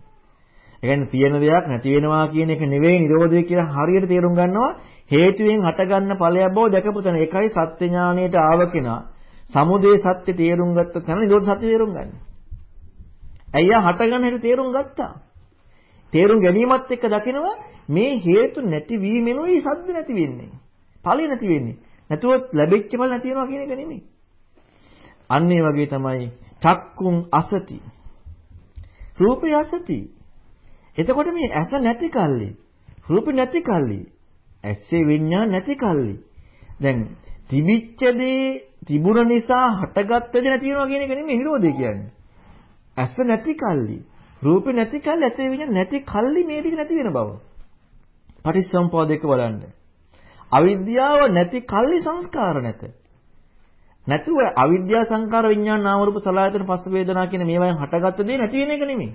ඒ කියන්නේ තියෙන දෙයක් නැති වෙනවා කියන එක නෙවෙයි නිරෝධය කියලා හරියට තේරුම් ගන්නවා හේතුවෙන් හටගන්න ඵලයක් බව දැකපු තැන. ඒකයි සත්‍ය ඥාණයට ආව කෙනා සමුදේ සත්‍ය තේරුම් ගත්ත තැන නිරෝධ සත්‍ය තේරුම් ගන්න. ඇයියා හටගන්න හැටි තේරුම් ගත්තා. තේරුම් ගැනීමත් එක්ක දකිනවා මේ හේතු නැති වීමෙනුයි සද්ද නැති වෙන්නේ. ඵලෙ නැති වෙන්නේ. නැතුව ලැබෙච්ච ඵල නැති වෙනවා කියන එක නෙමෙයි. අන්න ඒ වගේ තමයි චක්කුන් අසති. රූපය අසති. එතකොට මේ ඇස නැති කල්ලි, රූප නැති කල්ලි, ඇස්සේ විඤ්ඤාණ නැති කල්ලි. දැන් තිබිච්ච දේ තිබුණ නිසා හටගත්ත දේ නැති වෙනවා කියන එක නෙමෙයි නිරෝධය කියන්නේ. ඇස නැති කල්ලි, රූප නැති කල්ලි, ඇසේ විඤ්ඤාණ නැති කල්ලි මේ ටික නැති වෙන බව. පටිච්චසමුප්පාද එක බලන්න. අවිද්‍යාව නැති කල්ලි සංස්කාර නැත. නැතුව අවිද්‍යා සංකාර විඥාන නාම රූප සලආයතන පස්ස වේදනා කියන මේවායින් හටගත්ත දේ නැති වෙන එක නෙමෙයි.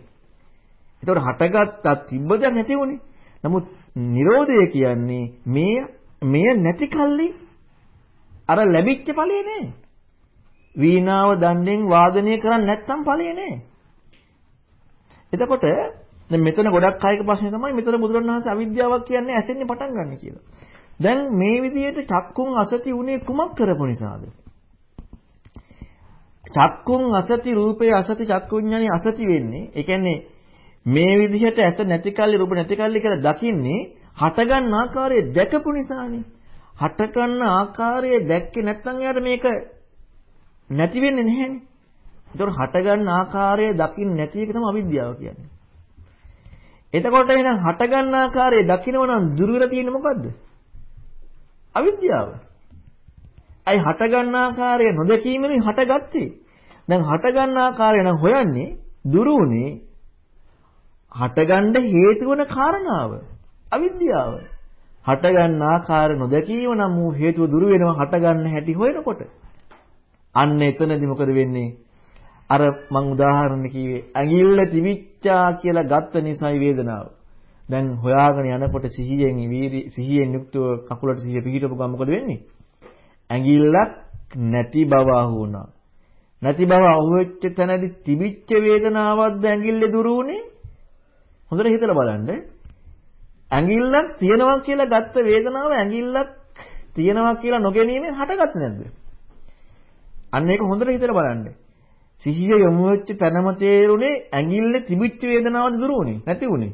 ඒතකොට හටගත්තා තිබ්බ දෙයක් නැති වුනේ. නමුත් Nirodha කියන්නේ මේ මෙය නැති කල්ලි අර ලැබිච්ච ඵලේ නෑ. වීණාව දණ්ඩෙන් වාදනය කරන්නේ නැත්තම් ඵලේ නෑ. එතකොට දැන් මෙතන ගොඩක් අයක ප්‍රශ්නේ තමයි මෙතන බුදුරණවහන්සේ අවිද්‍යාවක් කියන්නේ ඇසෙන්නේ පටන් ගන්න කියලා. දැන් මේ විදිහට චක්කුන් අසති උනේ කුමක් කරපු නිසාද? චක්කුන් අසති රූපේ අසති චක්කුඥානේ අසති වෙන්නේ. ඒ කියන්නේ මේ විදිහට ඇස නැති කල්ලි රූප නැති කල්ලි කියලා දකින්නේ හටගන්න ආකාරය දැකපු නිසානේ. හටගන්න ආකාරය දැක්කේ නැත්නම් එයාට මේක නැති වෙන්නේ නැහැනේ. ඒතකොට හටගන්න ආකාරය දකින්න නැති එක තමයි අවිද්‍යාව කියන්නේ. එතකොට එහෙනම් හටගන්න ආකාරය දකින්නව නම් දුර වෙලා තියෙන්නේ මොකද්ද? අවිද්‍යාව. අයි හටගන්න ආකාරය නොදැකීමෙන් හටගත්තේ. දැන් හටගන්න ආකාරය නම් හොයන්නේ දුරුුනේ හටගන්න හේතු වන කාරණාව අවිද්‍යාව. හටගන්න ආකාර නොදැකීම නම් වූ හේතුව දුරු වෙනවා හටගන්න හැටි හොයනකොට. අන්න එතනදී මොකද වෙන්නේ? අර මං උදාහරණ කිව්වේ ඇඟිල්ල තිබිච්චා කියලා ගත්ත නිසායි වේදනාව. දැන් හොයාගෙන යනකොට සිහියෙන් සිහියෙන් යුක්තව කකුලට සිහිය පිහිටපු ගමන් මොකද වෙන්නේ? ඇඟිල්ලක් නැති බව අහුණා. නැති බව අහුවෙච්ච තැනදී තිබිච්ච වේදනාවක්ද ඇඟිල්ලේ දුරු උනේ? හොඳට හිතලා බලන්න. ඇඟිල්ලක් තියෙනවා කියලා ගත්ත වේදනාව ඇඟිල්ලක් තියෙනවා කියලා නොගැනීමෙන් හටගත්තේ නැද්ද? අන්න ඒක හොඳට හිතලා බලන්න. සිහිය යොමු වෙච්ච තැනම තේරුනේ ඇඟිල්ලේ තිබිච්ච වේදනාවද දුරු උනේ නැති උනේ.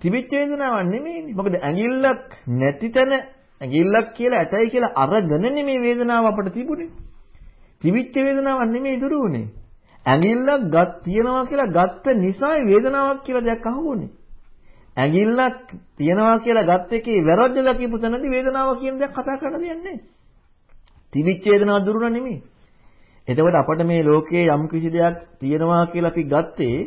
තිබිච්ච වේදනාවක් නෙමෙයිනේ. මොකද ඇඟිල්ලක් නැති තැන ඇඟිල්ලක් කියලා ඇතයි කියලා අරගෙන මේ වේදනාව අපට තිබුණේ. තිබිච්ච වේදනාවක් නෙමෙයි දුරු වුනේ. ඇඟිල්ලක් ගත් තියනවා කියලා ගත්ත නිසායි වේදනාවක් කියලා දෙයක් අහුවුනේ. ඇඟිල්ලක් තියනවා කියලා ගත් එකේ වැරද්දලා කියපු තැනදී වේදනාව කියන දෙයක් කතා කරන්න දෙයක් නැහැ. තිබිච්ච වේදනාව දුරුණා නෙමෙයි. එතකොට අපිට මේ ලෝකයේ යම් කිසි දෙයක් තියනවා කියලා අපි ගත්තේ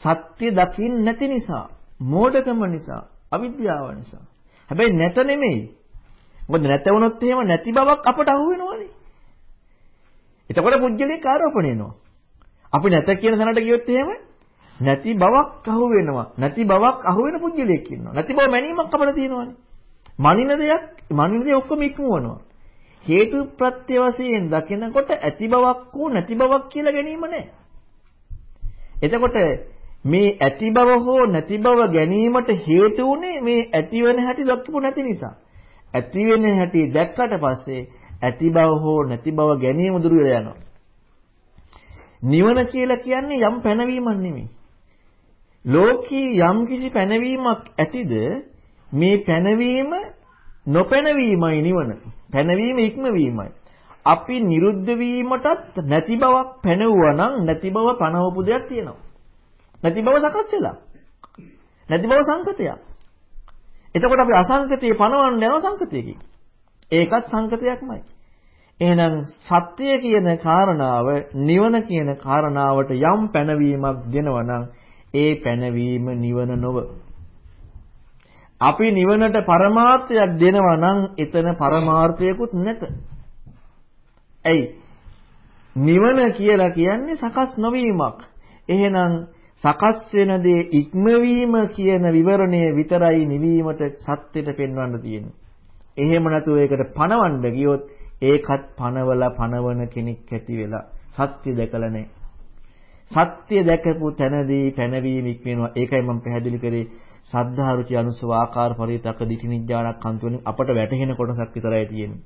සත්‍ය දකින්න නැති නිසා, මෝඩකම නිසා, අවිද්‍යාව නිසා. හැබැයි නැත නෙමෙයි. මොකද නැත වුණොත් එහෙම නැති බවක් අපට අහු වෙනවනේ. එතකොට පුජ්‍යලේ ආරෝපණය වෙනවා. අපි නැත කියන තැනට ගියොත් එහෙම නැති බවක් අහු වෙනවා. නැති බවක් අහු වෙන පුජ්‍යලයක් ඉන්නවා. නැති බව මැනීමක් අපිට තියෙනවානේ. මනින දෙයක් මනින දේ ඔක්කොම ඉක්මවනවා. හේතු ප්‍රත්‍ය වශයෙන් දකිනකොට ඇති බවක් හෝ නැති බවක් කියලා ගැනීම නැහැ. එතකොට මේ ඇති බව හෝ නැති බව ගැනීමට හේතු උනේ මේ ඇති වෙන හැටි දක්වපු නැති නිසා. ඇති වෙන හැටි දැක්කට පස්සේ ඇති බව හෝ නැති බව ගැනීම දුර වෙලා යනවා. නිවන කියලා කියන්නේ යම් පැනවීමක් නෙමෙයි. ලෝකී යම් කිසි පැනවීමක් ඇතිද මේ පැනවීම නොපැනවීමයි නිවන. පැනවීම ඉක්මවීමයි. අපි නිරුද්ධ වීමටත් නැති බවක් පැනවුවා නම් නැති බව පනවපු දෙයක් තියෙනවා. නැති බව සකස් වෙලා. නැති බව සංකතයක්. එතකොට අපි අසංකතේ පනවන්න යන සංකතයකින්. ඒකත් සංකතයක්මයි. එහෙනම් සත්‍ය කියන කාරණාව නිවන කියන කාරණාවට යම් පැනවීමක් දෙනවා නම් ඒ පැනවීම නිවන නොව. අපි නිවනට පරමාර්ථයක් දෙනවා නම් එතන පරමාර්ථයකුත් නැත. ඇයි? නිවන කියලා කියන්නේ සකස් නොවීමක්. එහෙනම් සකස් වෙන දේ ඉක්මවීම කියන විවරණය විතරයි නිවීමට සත්‍යෙට පෙන්වන්න තියෙන්නේ. එහෙම නැතුව ඒකට පණවන්න ගියොත් ඒකත් පණවලා පණවන කෙනෙක් ඇති වෙලා සත්‍ය දැකලා නැහැ. සත්‍ය දැකපු තැනදී පැනවීම ඉක්මනවා. ඒකයි මම පැහැදිලි කරේ සද්ධා රුචි අනුසව ආකාර පරිතක දිටි නිජ්ජානක් අන්තුවෙන් අපට වැටහෙන කොටසක් විතරයි තියෙන්නේ.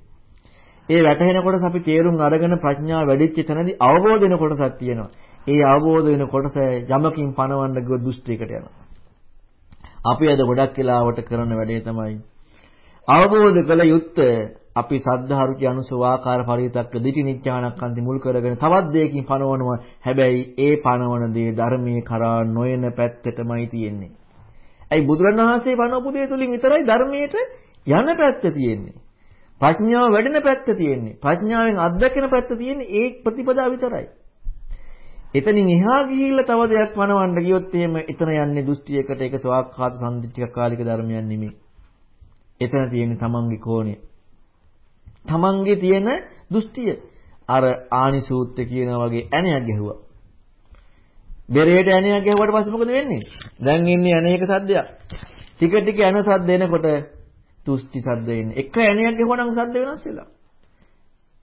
ඒ වැටහෙන කොටස අපි තේරුම් අරගෙන ප්‍රඥාව වැඩිච්ච තැනදී අවබෝධ වෙන කොටසක් තියෙනවා. ඒ අවබෝධ වෙන කොටස යමකින් පණවන්න ගිය දෘෂ්ටියකට යනවා. අපි අද ගොඩක් වෙලාවට කරන වැඩේ තමයි අවබෝධ කළ යුත්තේ අපි සද්ධාරුචි අනුසවාකාර පරිතක්ක දිටි නිච්ඡානක්කන්ති මුල් කරගෙන තවත් දෙයකින් පනවනවා. හැබැයි ඒ පනවන දේ ධර්මයේ කරා නොයන පැත්තටමයි තියෙන්නේ. ඇයි බුදුරණවහන්සේ පනවපු දේ තුලින් විතරයි ධර්මයට යන පැත්ත තියෙන්නේ. ප්‍රඥාව වැඩෙන පැත්ත තියෙන්නේ. ප්‍රඥාවෙන් අත්දැකෙන පැත්ත තියෙන්නේ ඒ ප්‍රතිපදාව විතරයි. එතනින් එහා ගිහිල්ලා තව දෙයක් වනවන්න ගියොත් එහෙම එතන යන්නේ දෘෂ්ටියකට ඒක ස්වාක්ඛාත සම්දිත්තික කාලික ධර්මයක් නෙමෙයි. එතන තියෙන්නේ තමන්ගේ කෝණය. තමන්ගේ තියෙන දෘෂ්ටිය. අර ආනිසූත්‍ය කියන වගේ ඇණයක් ගැහුවා. බෙරේට ඇණයක් ගැහුවට පස්සේ මොකද වෙන්නේ? දැන් ඉන්නේ ඇණයක සද්දයක්. ටික ටික ඇණ සද්ද එනකොට තුස්ති සද්ද එන්නේ. එක ඇණයක් ගැහුවනම් සද්ද වෙනස් වෙලා.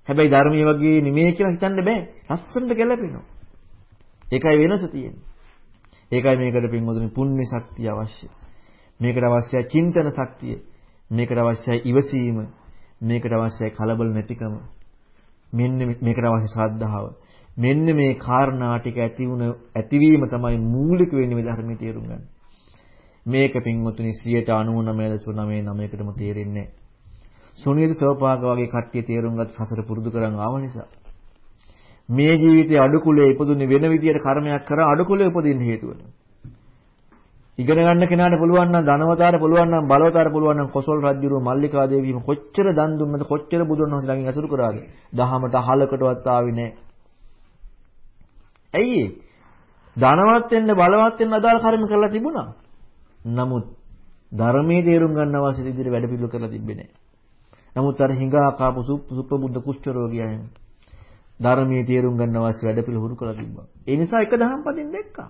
හැබැයි ධර්මයේ වගේ නෙමෙයි කියලා හිතන්න බෑ. ලස්සනට ගැලපෙනවා. ඒකයි වෙනස තියෙන්නේ. ඒකයි මේකට පින්වතුනි පුණ්‍ය ශක්තිය අවශ්‍ය. මේකට අවශ්‍යයි චින්තන ශක්තිය. මේකට අවශ්‍යයි ඉවසීම. මේකට අවශ්‍යයි කලබල නැතිකම. මෙන්න මේකට අවශ්‍ය ශ්‍රද්ධාව. මෙන්න මේ කාරණා ටික ඇති වුණ ඇතිවීම තමයි මූලික වෙන්නේ මේ ධර්මයේ තේරුම් ගන්න. මේක පින්වතුනි 99.99%කටම තේරෙන්නේ නැහැ. සුනීත සෝපාක වගේ කට්ටිය තේරුම් ගත් සසර පුරුදු කරන් ආව නිසා මේ ජීවිතයේ අඩුකුලේ ඉපදුනේ වෙන විදියට කර්මයක් කරා අඩුකුලේ උපදින්න හේතු වෙනවා. ඉගෙන ගන්න කෙනාට පුළුවන් නම් ධනවතාවට පුළුවන් නම් බලවතාවට පුළුවන් නම් කොසල් රජුරුව මල්ලිකා දේවියම කොච්චර දන් දුන්නද කොච්චර බුදුන් වහන්සේ ළඟින් අසුරු කරාද? දහමට අහලකටවත් ආවේ නැහැ. ඇයි ධනවත් වෙන්න බලවත් වෙන්න අදාළ කර්ම කරලා තිබුණා. නමුත් ධර්මයේ තේරුම් ගන්න අවශ්‍ය විදිහට වැඩ පිළිවෙල කරලා තිබ්බේ නැහැ. නමුත් අර හිඟා කාපු සුප්පබුද්ධ කුෂ්ඨ රෝගියා ධර්මයේ තේරුම් ගන්න අවශ්‍ය වැඩ පිළිහුරු කරලා තිබ්බා. ඒ නිසා එක දහම් පදින් දැක්කා.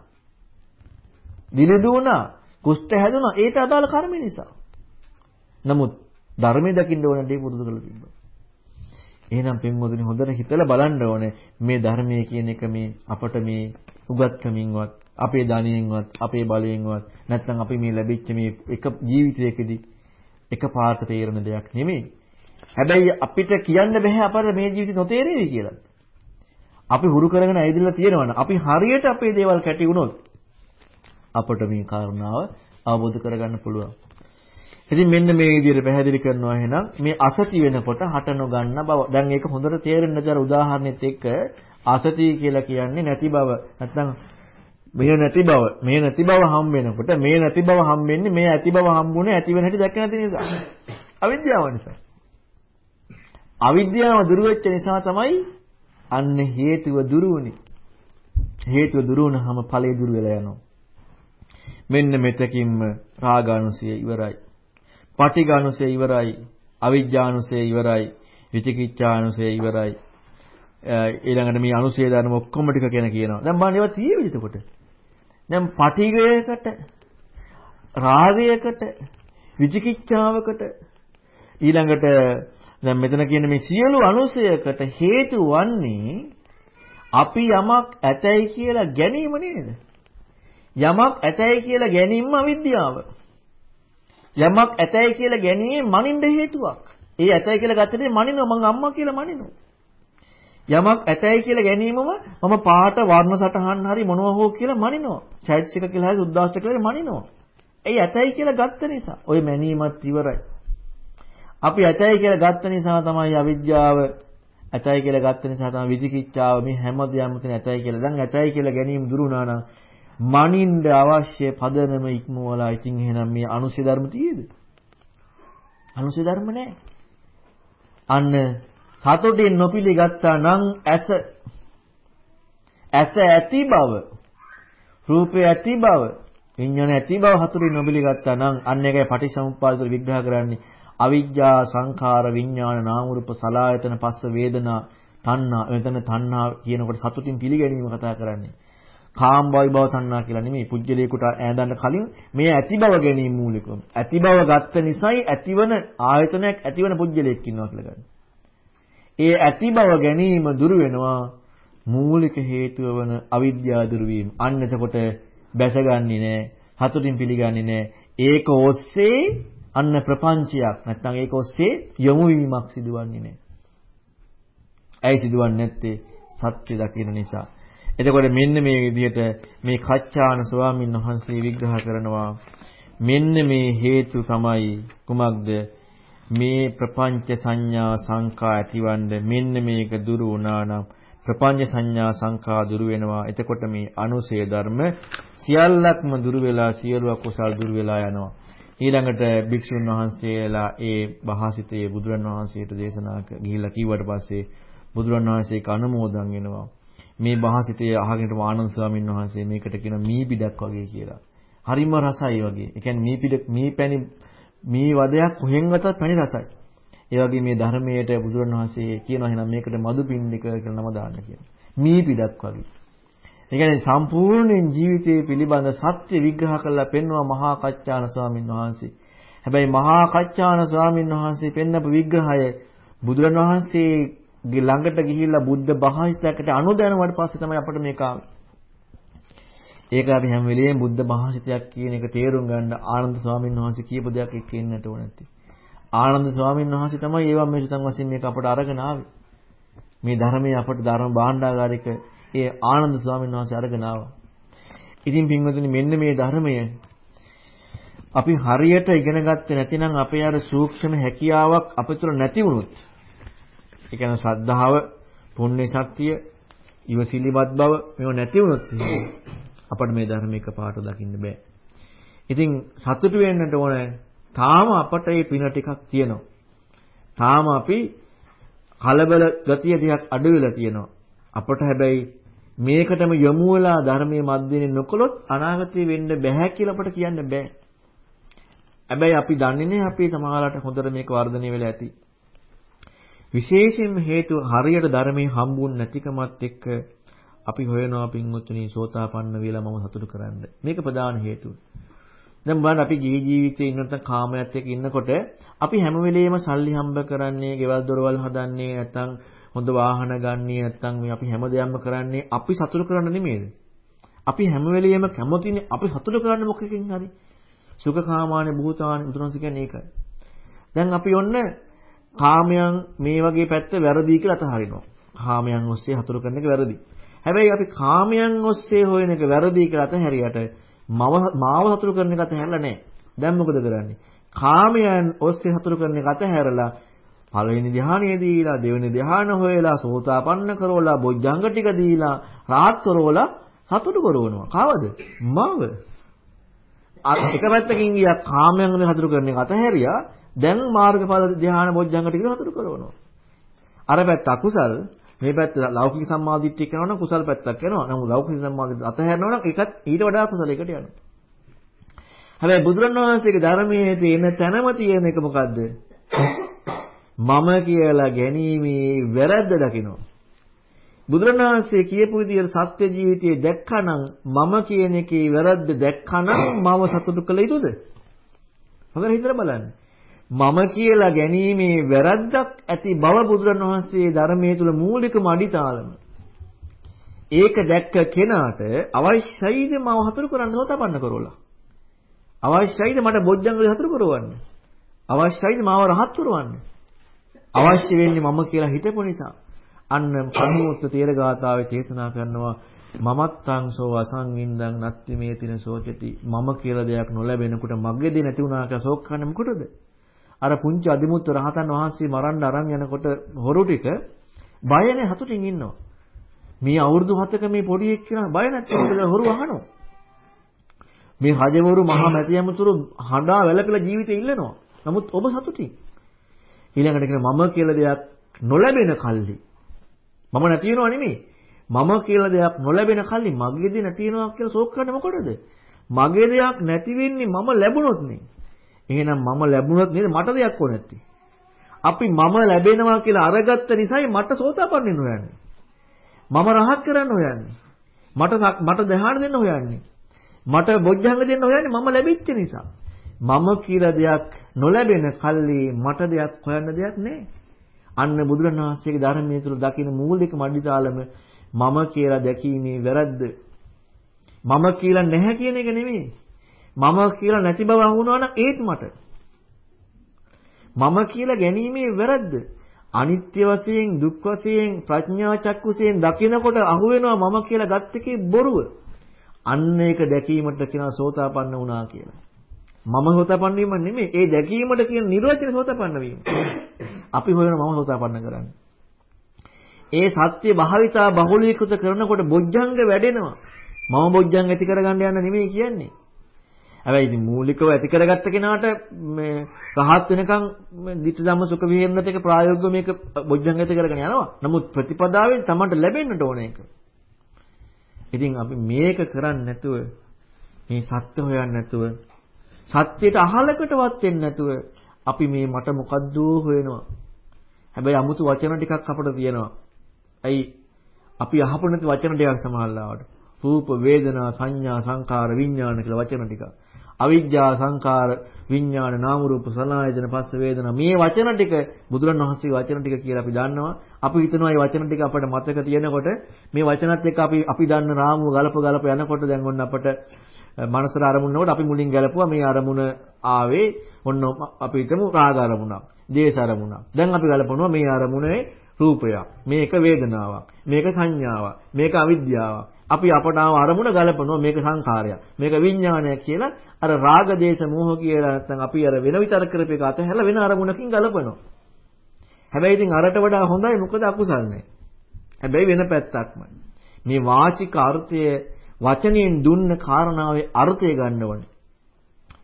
දිනදුණා, කුෂ්ඨ හැදුනා ඒට අදාළ කර්ම නිසා. නමුත් ධර්මයේ දකින්න ඕන දේ පුරුදු කරලා තිබ්බා. එහෙනම් පින්වතුනි හොඳට හිතලා බලන්න ඕනේ මේ ධර්මයේ කියන එක මේ අපට මේ උගත්කමින්වත් අපේ ධනියෙන්වත් අපේ බලයෙන්වත් නැත්නම් අපි මේ ලැබිච්ච මේ එක ජීවිතයකදී එක පාට තේරෙන දෙයක් නෙමෙයි. හැබැයි අපිට කියන්න බෑ අපර මේ ජීවිතේ නොතේරෙවි කියලා. අපි හුරු කරගෙන ඇවිදලා තියෙනවනේ. අපි හරියට අපේ දේවල් කැටි වුණොත් අපට මේ කාරණාව අවබෝධ කරගන්න පුළුවන්. ඉතින් මෙන්න මේ විදිහට පැහැදිලි කරනවා එහෙනම් මේ අසති වෙනකොට හට නොගන්න බව. දැන් ඒක හොඳට තේරෙන්න දර උදාහරණෙත් එක්ක අසති කියලා කියන්නේ නැති බව. නැත්නම් මේ නැති බව, මේ නැති බව හම් වෙනකොට මේ නැති බව හම් වෙන්නේ මේ ඇති බව හම්බුනේ ඇති වෙන හැටි දැක නැති නිසා. අවිද්‍යාව නිසා. අවිද්‍යාව දුරු වෙච්ච නිසා තමයි අන්න හේතුව දුරු වුනේ. හේතුව දුරු වුණාම ඵලය දුරු වෙලා යනවා. මෙන්න මෙතකින්ම රාගානුසය ඉවරයි. පටිඝානුසය ඉවරයි. අවිජ්ජානුසය ඉවරයි. විචිකිච්ඡානුසය ඉවරයි. ඊළඟට මේ අනුසය ධර්ම ඔක්කොම ටික කියන කියනවා. දැන් බලන්න ඒවා තියෙවිද එතකොට? දැන් පටිඝයකට රාගයකට විචිකිච්ඡාවකට ඊළඟට දැන් මෙතන කියන මේ සියලු අනුසයකට හේතු වන්නේ අපි යමක් ඇතයි කියලා ගැනීම නේද? යමක් ඇතයි කියලා ගැනීම අවිද්‍යාව. යමක් ඇතයි කියලා ගැනීම මනින්න හේතුවක්. ඒ ඇතයි කියලා ගත්තේ මනිනවා මං අම්මා කියලා මනිනවා. යමක් ඇතයි කියලා ගැනීමම මම පාට වර්ණ සටහන් හරි මොනවා හෝ කියලා මනිනවා. චෛතසික කියලා හරි සුද්දාෂ්ට කියලා මනිනවා. ඒ ඇතයි කියලා ගත්ත නිසා. ওই මැනීමත් ඉවරයි. අපි ඇතයි කියලා ගත්ත නිසා තමයි අවිද්‍යාව ඇතයි කියලා ගත්ත නිසා තමයි විචිකිච්ඡාව මේ හැම දෙයක්ම තියෙන ඇතයි කියලා. දැන් ඇතයි කියලා ගැනීම දුරු වුණා නම් මනින්ද අවශ්‍ය පදනම ඉක්මවලා ඉතින් එහෙනම් මේ අනුසය ධර්ම තියෙද? අනුසය ධර්ම නැහැ. අන්න සතුටින් නොපිළිගත්තා නම් ඇස ඇස ඇති බව රූපේ ඇති බව විඤ්ඤාණ ඇති බව හතුරින් නොපිළිගත්තා නම් අන්න ඒකයි පටිසමුප්පාද විග්‍රහ කරන්නේ අවිජ්ජා සංඛාර විඥාන නාම රූප සලායතන පස්ස වේදනා තණ්හා එතන තණ්හා කියනකොට සතුටින් පිළිගැනීම කතා කරන්නේ කාම වෛභව තණ්හා කියලා නෙමෙයි පුජ්‍යලේකට ඈඳන්න කලින් මේ ඇති බව ගැනීම මූලිකව ඇති බව ගත්ත නිසායි ඇතිවන ආයතනයක් ඇතිවන පුජ්‍යලයක් ඉන්නවා කියලා ගන්න. ඒ ඇති බව ගැනීම දුරු වෙනවා මූලික හේතුව වන අවිද්‍යාව දුරු වීම. අන්න එතකොට බැසගන්නේ නැහැ. හතුටින් පිළිගන්නේ නැහැ. ඒක ඔස්සේ අන්න ප්‍රපංචයක් නැත්නම් ඒක ඔස්සේ යොමු වීමක් සිදුවන්නේ නැහැ. ඇයි සිදුවන්නේ නැත්තේ? සත්‍ය දකින නිසා. එතකොට මෙන්න මේ විදිහට මේ කච්චාන ස්වාමීන් වහන්සේ විග්‍රහ කරනවා. මෙන්න මේ හේතු තමයි කුමක්ද? මේ ප්‍රපංච සංඥා සංකා ඇතිවන්න මෙන්න මේක දුරු වුණා නම් ප්‍රපංච සංඥා සංකා දුරු වෙනවා. එතකොට මේ අනුසය ධර්ම සියල්ලක්ම දුරු වෙලා සියලු අකුසල් දුරු වෙලා යනවා. ඊළඟට භික්ෂුන් වහන්සේලා ඒ බහසිතේ බුදුරන් වහන්සේට දේශනා ගිහිල්ලා කිව්වට පස්සේ බුදුරන් වහන්සේක අනුමෝදන් වෙනවා. මේ බහසිතේ අහගෙන ආනන්ද ස්වාමීන් වහන්සේ මේකට කියන මී පිටක් වගේ කියලා. හරිම රසයි වගේ. ඒ කියන්නේ මී පිට මී පැණි මී වදයක් කොහෙන් ගතත් පැණි රසයි. ඒ වගේ මේ ධර්මයට බුදුරණවහන්සේ කියනවා එහෙනම් මේකට මදු පින්නික කියලා නම දාන්න කියලා. මී පිටක් වගේ. ඒ කියන්නේ සම්පූර්ණ ජීවිතයේ පිළිබඳ සත්‍ය විග්‍රහ කරලා පෙන්වුවා මහා කච්චාන ස්වාමීන් වහන්සේ. හැබැයි මහා කච්චාන ස්වාමීන් වහන්සේ පෙන්නපු විග්‍රහය බුදුරණවහන්සේ ළඟට ගිහිල්ලා බුද්ධ භාෂිතයකට අනුදැනුවට පස්සේ තමයි අපිට මේක ඒක අපි හැම වෙලෙම බුද්ධ භාෂිතයක් කියන එක තේරුම් ගන්න ආනන්ද ස්වාමීන් වහන්සේ කියපු දෙයක් එක්ක ඉන්නට ඕන නැති. ආනන්ද ස්වාමීන් වහන්සේ තමයි ඒවා මේ සුතන් වශයෙන් මේක අපට අරගෙන ආවේ. මේ ධර්මයේ අපට ධර්ම භාණ්ඩාගාරික ඒ ආනන්ද ස්වාමීන් වහන්සේ අරගෙන ආවා. ඉතින් පින්වතුනි මෙන්න මේ ධර්මය අපි හරියට ඉගෙන ගත්තේ නැතිනම් අපේ අර සූක්ෂම හැකියාවක් අපේ තුල නැති වුණොත් ඒ කියන්නේ ශ්‍රද්ධාව, පුණ්‍ය ශක්තිය, ඉවසිලිමත් බව මේව නැති වුණොත් අපිට මේ ධර්ම එකපාරට දකින්න බෑ. ඉතින් සතුටු වෙන්නට ඕනේ. තාම අපට මේ පින ටිකක් තියෙනවා. තාම අපි කලබල ගතිය ටිකක් අඩු වෙලා තියෙනවා. අපට හැබැයි මේකටම යොමු වෙලා ධර්මයේ මැදිනේ නොකළොත් අනාගතේ වෙන්න බෑ කියලා අපට කියන්න බෑ. හැබැයි අපි දන්නේ නැහැ අපි සමාජලට හොඳට මේක වර්ධනය වෙලා ඇති. විශේෂයෙන්ම හේතුව හරියට ධර්මයේ හම්බුන් නැතිකමත් එක්ක අපි හොයනවා පින්වත්නි සෝතාපන්න වෙලා මම සතුටු කරන්න. මේක ප්‍රධාන හේතුව. දැන් බලන්න අපි ජී ජීවිතේ ඉන්න නැත්නම් කාමයට එක්ක ඉන්නකොට අපි හැම වෙලෙම සල්ලි හම්බ කරන්නේ, ගෙවල් දොරවල් හදන්නේ, නැත්නම් හොඳ වාහන ගන්නේ, නැත්නම් මේ අපි හැම දෙයක්ම කරන්නේ අපි සතුටු කරන්න නෙමෙයිද? අපි හැම වෙලෙම කැමතිනේ අපි සතුටු කරන්න මොකකින් හරි. සුඛ කාමානේ භූතානේ උතුරන්ස කියන්නේ ඒකයි. දැන් අපි ඔන්න කාමයන් මේ වගේ පැත්ත වැරදි කියලා අතහරිනවා. කාමයන් ඔස්සේ හතුරු කරන එක වැරදි. හැබැයි අපි කාමයන් ඔස්සේ හොයන එක වැරදි කියලා අතහැරියට මම මාව සතුටු කරන එක අතහැරලා නැහැ. දැන් මොකද කරන්නේ? කාමයන් ඔස්සේ සතුටු කරන එක අතහැරලා පළවෙනි ධ්‍යානය දීලා දෙවෙනි ධ්‍යාන හොයලා සෝතාපන්න කරවලා බොජ්ජංග ටික දීලා රාත් කරවලා සතුටු කරවනවා. කවද? මව. එක පැත්තකින් ගියා කාමයන් සතුටු කරන එක අතහැරියා දැන් මාර්ගඵල ධ්‍යාන බොජ්ජංග ටික සතුටු කරවනවා. අර පැත්ත අකුසල් මේ පැත්ත ලෞකික සම්මාදිට්ඨිය කරනවා නම් කුසල් පැත්තක් යනවා. නමුත් ලෞකික සම්මාදිට්ඨිය අතහැරනවා නම් ඒකත් ඊට වඩා කුසලයකට යනවා. හැබැයි බුදුරණවහන්සේගේ ධර්මයේ තියෙන තැනම තියෙන එක මොකද්ද? මම කියලා ගැනීමේ වැරද්ද දකිනවා. බුදුරණවහන්සේ කියපු විදිහට සත්‍ය ජීවිතයේ දැක්කනම් මම කියන එකේ වැරද්ද දැක්කනම් මම සතුටු කළ යුතුද? හොඳට හිතලා බලන්න. මම කියලා ගැනීමේ වැරද්දක් ඇති බව බුදුරණවහන්සේ ධර්මයේ තුල මූලිකම අඩිතාලම. ඒක දැක්ක කෙනාට අවශ්‍යයිද මව හතුරු කරන්න හොතපන්න කරවලා. අවශ්‍යයිද මට බොජ්ජංග හතුරු කරවන්න. අවශ්‍යයිද මාව රහත් කරවන්න. අවශ්‍ය වෙන්නේ මම කියලා හිතපු නිසා. අන්න පණිවුත්ත තේරගාතාවේ දේශනා කරනවා මමත්තං සෝ අසංවින්දං නත්ති මේ තින සෝචති මම කියලා දෙයක් නොලැබෙනකොට මගේදී නැති වුණා කියලා ශෝක කරන්නේ මොකටද? අර පුංචි අදිමුත්ත රහතන් වහන්සේ මරන්න අරන් යනකොට හොරු ටික බයනේ හතුටින් ඉන්නවා. මේ අවුරුදු 7ක මේ පොඩි එක්කෙනා බය නැත්නම් හොරු අහනවා. මේ රජවරු මහා මැතියමතුරු හඬා වැළපෙලා ජීවිතේ ඉල්ලනවා. නමුත් ඔබ සතුටින්. ඊළඟට කියන මම කියලා දෙයක් නොලැබෙන කල්ලි මම නැති වෙනව නෙමෙයි. මම කියලා දෙයක් නොලැබෙන කල්ලි මගේ දේ නැති වෙනවා කියලා ශෝක කරන්නේ මොකටද? මගේ දෙයක් නැති වෙන්නේ මම ලැබුණොත් නේ. එහෙනම් මම ලැබුණොත් නේද මට දෙයක් ඕන නැත්තේ. අපි මම ලැබෙනවා කියලා අරගත්ත නිසායි මට සෝතාපන්න වෙන්න හොයන්නේ. මම රහත් කරන්න හොයන්නේ. මට මට දහාන දෙන්න හොයන්නේ. මට බොජ්ජංග දෙන්න හොයන්නේ මම ලැබිච්ච නිසා. මම කියලා දෙයක් නොලැබෙන කල්ලි මට දෙයක් හොයන්න දෙයක් නැහැ. අන්න බුදුරණවහන්සේගේ ධර්මයේ තුල දකින මූලික මඩිතාලම මම කියලා දැකීමේ වැරද්ද. මම කියලා නැහැ කියන එක නෙමෙයි. මම කියලා නැති බව අහුනවා නම් ඒත් මට. මම කියලා ගැනීමේ වැරද්ද. අනිත්‍ය වශයෙන් දුක් වශයෙන් ප්‍රඥා චක්කුසයෙන් දකිනකොට අහුවෙනවා මම කියලා ගත් එකේ බොරුව. අන්න ඒක දැකීමට කියනවා සෝතාපන්න වුණා කියලා. මම සෝතාපන්න වීම නෙමෙයි. ඒ දැකීමට කියන නිර්වචන සෝතාපන්න වීම. අපි හොයන මම සෝතාපන්න කරන්නේ. ඒ සත්‍ය භාවිතා බහුලීකృత කරනකොට බොජ්ජංග වැඩෙනවා. මම බොජ්ජංග ඇති කරගන්න යන්න නෙමෙයි කියන්නේ. හැබැයි ඉතින් මූලිකව ඇති කරගත්ත කෙනාට මේ රහත් වෙනකන් ධිට්ඨ ධම්ම සුඛ විහෙරණත් එක ප්‍රායෝගිකව මේක බොජ්ජංග ඇති කරගෙන යනවා. නමුත් ප්‍රතිපදාවෙන් තමන්ට ලැබෙන්නට ඕන ඒක. ඉතින් අපි මේක කරන්නේ නැතුව මේ සත්‍ය හොයන්නේ නැතුව සත්‍යයට අහලකටවත් වෙන්නේ නැතුව අපි මේ මට මොකද්ද හොයනවා. හැබැයි 아무තු වචන ටිකක් අපිට තියෙනවා. ඇයි අපි අහපු නැති වචන ටිකක් සමහරවිට. රූප වේදනා සංඥා සංකාර විඥාන කියලා වචන ටික. අවිජ්ජා සංකාර විඥාන නාම රූප සලආයතන පස්ස වේදනා මේ වචන ටික බුදුරණවහන්සේගේ වචන ටික කියලා අපි දන්නවා. අපි හිතනවා මේ වචන ටික අපිට මතක තියෙනකොට මේ වචනත් එක්ක අපි අපි දන්න රාමුව ගලප ගලප යනකොට දැන් ඔන්න අපිට මනසට අරමුණනකොට අපි මුලින් ගැලපුවා මේ අරමුණ ආවේ ඔන්න අපි හිතමු රාග අරමුණක්, දේශ අරමුණක්. දැන් අපි ගලපනවා මේ අරමුණේ රූපයක්, මේක වේදනාවක්, මේක සංඥාවක්, මේක අවිද්‍යාවක්. අපි අපට ආව අරමුණ ගලපනවා මේක සංඛාරයක්. මේක විඥානයක් කියලා අර රාග දේශ මොහ කියලා නැත්නම් අපි අර වෙන විතර කරපු එක අතහැරලා වෙන අරමුණකින් ගලපනවා. හැබැයි ඉතින් අරට වඩා හොඳයි මොකද අකුසල් නැහැ. හැබැයි වෙන පැත්තක්ම. මේ වාචික අර්ථය වචනයෙන් දුන්න කාරණාවේ අර්ථය ගන්න ඕනේ.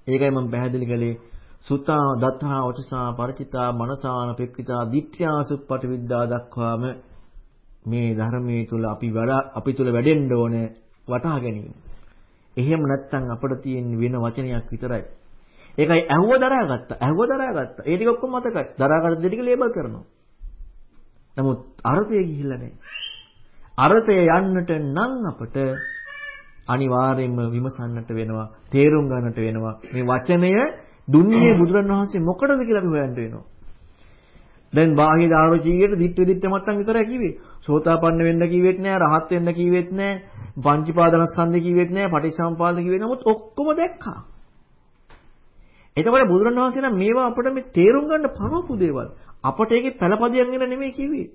ඒකයි මම පැහැදිලි කළේ සුතා දත්තා වචසා ಪರಿචිතා මනසාන පෙක්කිතා දිට්ඨ්‍යා සුප්පටි විද්දා දක්වාම මේ ධර්මයේ තුල අපි වඩා අපි තුල වැඩෙන්න ඕනේ වටහා ගැනීම. එහෙම නැත්නම් අපිට තියෙන වෙන වචනයක් විතරයි. ඒකයි ඇහුව දරාගත්තා. ඇහුව දරාගත්තා. ඒ ටික ඔක්කොම මතකයි. දරාගත්ත දේ ටික ලේබල් කරනවා. නමුත් අර්ථය ගිහිල්ලා නැහැ. අර්ථය යන්නට නම් අපට අනිවාර්යයෙන්ම විමසන්නට වෙනවා. තේරුම් ගන්නට වෙනවා. මේ වචනය දුන්නේ බුදුරණවහන්සේ මොකටද කියලා අපි හොයන්න වෙනවා. දැන් බාහිර ආරෝචීයට දිට්ඨි දිට්ඨ මත්තන් විතරයි කිව්වේ. සෝතාපන්න වෙන්න කිව්වෙත් නෑ, රහත් වෙන්න කිව්වෙත් නෑ, පංචීපාදනස්කන්ධය කිව්වෙත් නෑ, පටිච්චසමුපාද කිව්වේ නමුත් ඔක්කොම දැක්කා. එතකොට බුදුරණවහන්සේ නම් මේවා අපිට මේ තේරුම් ගන්න පනවපු දේවල්. අපට ඒකේ පළපදියම් වෙන නෙමෙයි කිව්වේ.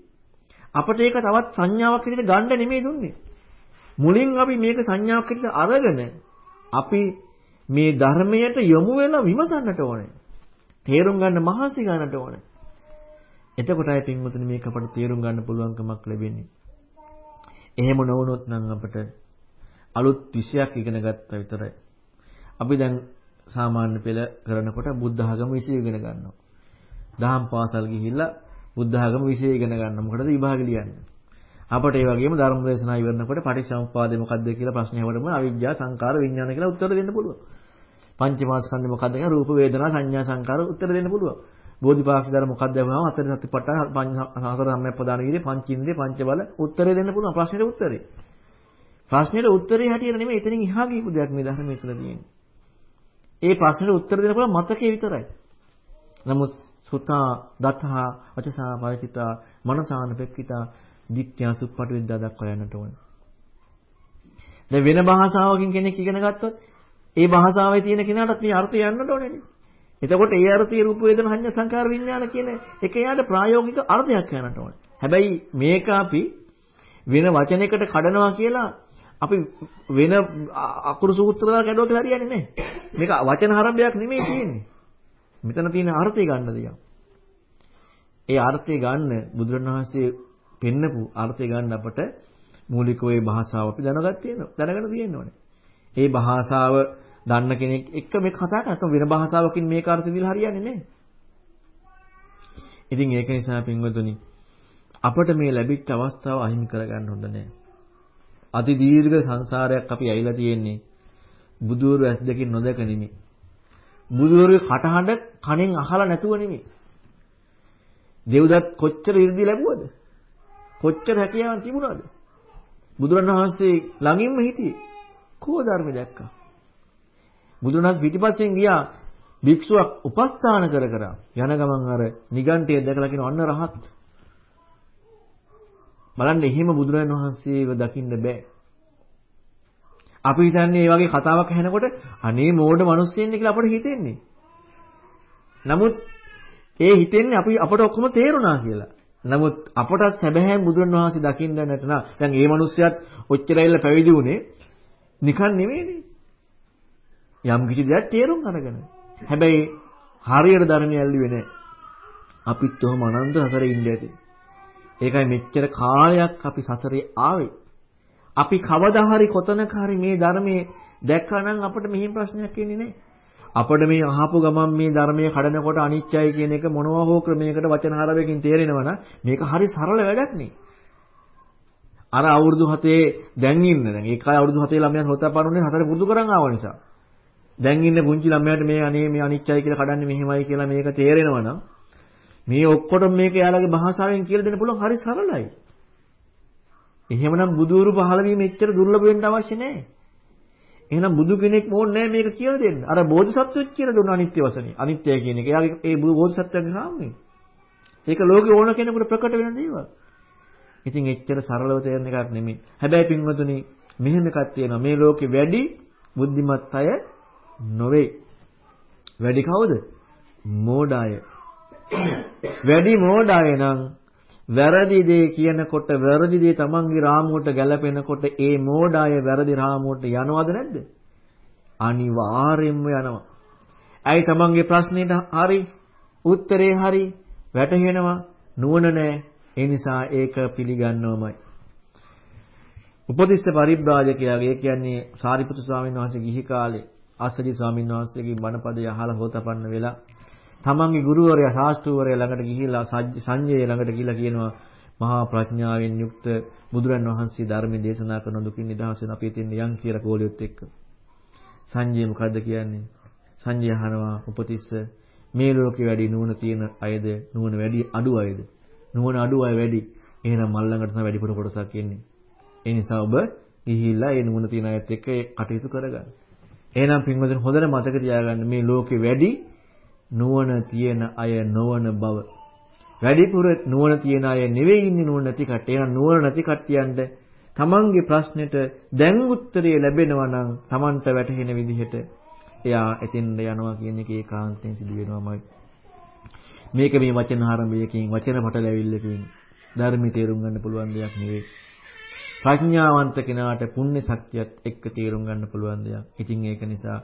අපට ඒක තවත් සංඥාවක් විදිහට ගන්න නෙමෙයි දුන්නේ. මුලින් අපි මේක සංඥාවක් විදිහට අරගෙන අපි මේ ධර්මයට යොමු වෙලා විමසන්නට ඕනේ. තේරුම් ගන්න මහන්සි ගන්නට ඕනේ. එතකොටයි පින්වතුනි මේක අපට තේරුම් ගන්න පුළුවන්කමක් ලැබෙන්නේ. එහෙම නොවුනොත් නම් අපිට අලුත් විෂයක් ඉගෙන ගත්තා විතරයි. අපි දැන් සාමාන්‍ය පෙළ කරනකොට බුද්ධ ආගම විෂය ඉගෙන ගන්නවා. දහම් පාසල් ගිහිල්ලා බුද්ධ ආගම විෂය ඉගෙන ගන්නවා. මොකටද විභාග ලියන්නේ? අපට ඒ වගේම ධර්ම දේශනා ඉවරනකොට පටිච්චසමුප්පාදේ මොකද්ද කියලා ප්‍රශ්නේ හවරම අවිජ්ජා සංකාර විඥාන කියලා උත්තර දෙන්න පුළුවන්. පංචමාස්කන්ධ මොකද්ද කියලා රූප වේදනා සංඥා සංකාර උත්තර දෙන්න පුළුවන්. බෝධිපාක්ෂ ධර්ම මොකක්ද වහම හතර සතිපට්ඨාන පංච සතර සම්‍යක්පදාන විදිහේ පංචින්ද්‍රිය පංච බල උත්තරේ දෙන්න පුළුවන් ප්‍රශ්නෙට උත්තරේ. ප්‍රශ්නෙට උත්තරේ හැටියට නෙමෙයි එතනින් එහා ගිහපු දෙයක් මේ ධර්මයේ තුල තියෙන්නේ. ඒ ප්‍රශ්නෙට උත්තර දෙන්න පුළුවන් මතකයේ විතරයි. නමුත් සුතා දතහා වචසා පරිචිතා මනසාන පෙක්කිතා දිට්ඨ්‍යා සුප්පටි විද්‍යා දක්වා යන්නට ඕන. දැන් වෙන භාෂාවකින් කෙනෙක් ඉගෙන ගත්තොත් ඒ භාෂාවේ තියෙන කෙනාටත් මේ අර්ථය යන්නට ඕනේ. එතකොට ඒ අර්ථයේ රූප වේදන සංඥා සංකාර විඥාන කියන එක යාට ප්‍රායෝගික අර්ථයක් යන්නට ඕනේ. හැබැයි මේක අපි වෙන වචනයකට කඩනවා කියලා අපි වෙන අකුරු සූත්‍ර දාලා කැඩුවා කියලා හරියන්නේ නැහැ. මේක වචන හරඹයක් නෙමෙයි තියෙන්නේ. මෙතන තියෙන අර්ථය ගන්න දෙයක්. ඒ අර්ථය ගන්න බුදුරණවහන්සේ පෙන්නපු අර්ථය ගන්න අපට මූලිකව ඒ භාෂාව අපි දැනගත් තියෙනවා. දැනගෙන තියෙන්න ඕනේ. ඒ භාෂාව දන්න කෙනෙක් එක්ක මේක කතා කරනකොට වෙන භාෂාවකින් මේක අර්ථ දීලා හරියන්නේ නැහැ. ඉතින් ඒක නිසා පින්වතුනි අපට මේ ලැබිච්ච අවස්ථාව අහිමි කරගන්න හොඳ නැහැ. අති දීර්ඝ සංසාරයක් අපි ඇවිල්ලා තියෙන්නේ බුදුවරු ඇස් දෙකින් නොදක නෙමෙයි. බුදුවරුගේ කටහඬ කණෙන් අහලා නැතුව නෙමෙයි. දෙව්දත් කොච්චර 이르දි ලැබුවද? කොච්චර හැකියාවක් තිබුණාද? බුදුරණවහන්සේ ළඟින්ම හිටියේ. කෝ ධර්ම දැක්කා. බුදුරණස් පිටිපස්සෙන් ගියා භික්ෂුවක් උපස්ථාන කර කර යන ගමන් අර නිගණ්ඨය දැකලා කියන අන්න රහත්. බලන්න එහෙම බුදුරජාණන් වහන්සේව දකින්න බෑ. අපි හිතන්නේ මේ වගේ කතාවක් ඇහෙනකොට අනේ මෝඩ මිනිස්සුන්නේ කියලා අපට හිතෙන්නේ. නමුත් ඒ හිතෙන්නේ අපි අපට ඔක්කොම තේරුණා කියලා. නමුත් අපට සැබෑ බුදුරණවහන්සේ දකින්න නැතන දැන් මේ මිනිස්සයත් ඔච්චරයිල පැවිදි වුණේ නිකන් නෙවෙයිනේ. යම් කිසි දෙයක් තේරුම් අරගෙන. හැබැයි හරියට ධර්මය ඇල්ලුවේ නැහැ. අපිත් ඔහම අනන්ත සසරේ ඉන්න ඇති. ඒකයි මෙච්චර කාලයක් අපි සසරේ ආවේ. අපි කවදා හරි කොතනක හරි මේ ධර්මයේ දැක්කනම් අපිට මෙහෙම ප්‍රශ්නයක් එන්නේ නැහැ. අපිට මේ අහපු ගමන් මේ ධර්මයේ කඩනකොට අනිත්‍යයි කියන එක මොනවා හෝ ක්‍රමයකට වචන හරවකින් තේරෙනවා නම් මේක හරි සරල වැඩක් නේ. අර අවුරුදු 7 දැන් ඉන්න දැන් ඒකයි අවුරුදු 7 ළමයන් හොතපරුනේ හතර පුරුදු කරන් ආව නිසා. දැන් ඉන්න පුංචි ළමයාට මේ අනේ මේ අනිච්චයි කියලා කඩන්නේ මෙහෙමයි කියලා මේක තේරෙනවා නම් මේ ඔක්කොටම මේක එයාලගේ භාෂාවෙන් කියලා දෙන්න පුළුවන් හරි සරලයි. එහෙමනම් බුදුරු පහළ වීම එච්චර දුර්ලභ වෙන්න අවශ්‍ය නැහැ. එහෙනම් බුදු කෙනෙක් ඕනේ නැහැ මේක කියලා දෙන්න. අර බෝධිසත්වෙක් කියලා දුන්න අනිත්‍ය වසනේ. අනිත්‍යය කියන එක. එයාගේ ඒ බෝධිසත්වයන්ගේ සාමනේ. ඒක ලෝකේ ඕන කෙනෙකුට ප්‍රකට වෙන දේවල්. ඉතින් එච්චර සරලව තේරෙන එකක් නෙමෙයි. හැබැයි පින්වතුනි මෙහෙම එකක් තියෙනවා. මේ ලෝකේ වැඩි බුද්ධිමත් අය නොවේ. වැඩි කවුද? මෝඩාය. වැඩි මෝඩාය නම් වැරදි දේ කියනකොට වැරදි දේ තමන්ගේ රාමුවට ගැලපෙනකොට ඒ මෝඩාය වැරදි රාමුවට යනවද නැද්ද? අනිවාර්යෙන්ම යනවා. ඇයි තමන්ගේ ප්‍රශ්නෙට හරි උත්තරේ හරි වැටහෙනවා නුවණ නැහැ. ඒ නිසා ඒක පිළිගන්නවමයි. උපදිස්ස පරිබ්‍රාජකයාගේ කියන්නේ සාරිපුත්‍ර ස්වාමීන් වහන්සේ ගිහි කාලේ ආසජි ස්වාමීන් වහන්සේගේ බණපදය අහලා හොතපන්න වෙලා තමන්ගේ ගුරුවරයා ශාස්ත්‍රූවරයා ළඟට ගිහිල්ලා සංජය ළඟට ගිහිල්ලා කියනවා මහා ප්‍රඥාවෙන් යුක්ත බුදුරන් වහන්සේ ධර්ම දේශනා කරන දුකින් නිදහස් වෙන අපේ තියෙන යම් කියලා කෝලියොත් එක්ක. සංජය මොකද්ද කියන්නේ? සංජය අහනවා උපතිස්ස මේ ලෝකේ වැඩි නුවණ තියෙන අයද? නුවණ වැඩි අඩු අයද? නුවණ අඩු අය වැඩි. එහෙනම් මල් ළඟට තමයි වැඩිපුර කොටසක් එන්නේ. ඒ නිසා ඔබ ගිහිල්ලා ඒ නුවණ තියෙන අයත් එක්ක කටයුතු කරගන්න. එහෙනම් පින්වතුනි හොඳට මතක තියාගන්න මේ ලෝකේ වැඩි නුවණ තියෙන අය නොවන බව. වැඩිපුර නුවණ තියෙන අය නෙවෙයි ඉන්නේ නුවණ නැති කට්ටිය. එහෙනම් නුවණ නැති කට්ටියන්ට තමන්ගේ ප්‍රශ්නෙට දැන් උත්තරය ලැබෙනවා නම් තමන්ට වැටහෙන විදිහට එයා එතෙන්ද යනවා කියන එක ඒකාන්තයෙන් සිදු වෙනවාමයි. මේක මේ වචන ආරම්භයකින් වචන පටලැවිල්ලකින් ධර්මي තේරුම් ගන්න පුළුවන් දෙයක් නෙවෙයි. ප්‍රඥාවන්ත කෙනාට පුණ්‍ය ශක්තියත් එක්ක තේරුම් ගන්න පුළුවන් දෙයක්. ඉතින් ඒක නිසා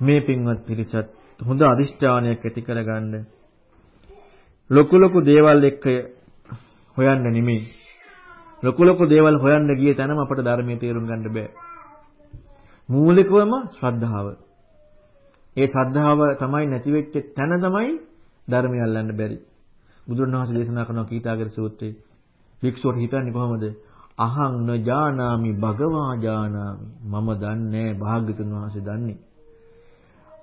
මේ පින්වත් පිරිසත් හොඳ අදිෂ්ඨානයක් ඇති කරගන්න ලොකු ලොකු දේවල් එක්ක හොයන්න නෙමෙයි. ලොකු ලොකු දේවල් හොයන්න ගිය තැනම අපට ධර්මයේ තේරුම් ගන්න බෑ. මූලිකවම ශ්‍රද්ධාව. ඒ ශ්‍රද්ධාව තමයි නැති වෙච්ච තැන තමයි ධර්මය අල්ලන්න බැරි. බුදුරණවහන්සේ දේශනා කරන කීතාගර සූත්‍රයේ වික්ෂුවට හිතන්නේ කොහොමද? අහං න ජානාමි භගවා ජානාමි. මම දන්නේ භාග්‍යතුන් වහන්සේ දන්නේ.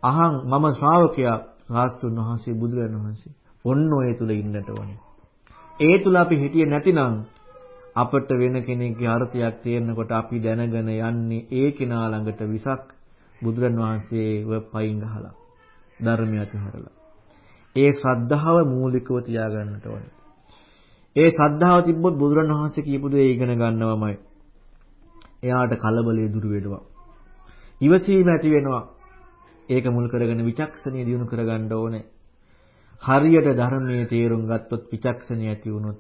අහං මම ශ්‍රාවකයා රාස්තුන් වහන්සේ බුදුරජාණන් වහන්සේ. ඔන්න ඔය තුල ඉන්නට ඕනේ. ඒ තුල අපි හිටියේ නැතිනම් අපට වෙන කෙනෙක්ගේ අර්ථයක් තේරෙනකොට අපි දැනගෙන යන්නේ ඒ කෙනා ළඟට විසක් බුදුරන් වහන්සේව පයින් ගහලා ධර්මයට හැරලා. ඒ ශ්‍රද්ධාව මූලිකව තියාගන්නට ඕනේ. ඒ ශ්‍රද්ධාව තිබ්බොත් බුදුරන් වහන්සේ කියපු දේ ඉගෙන ගන්නවමයි. එයාට කලබලය දුරු වෙනවා. ඉවසීම ඇති වෙනවා. ඒක මුල් කරගෙන විචක්ෂණිය දිනු කරගන්න ඕනේ. හරියට ධර්මයේ තේරුම් ගත්තොත් විචක්ෂණිය ඇති වුණොත්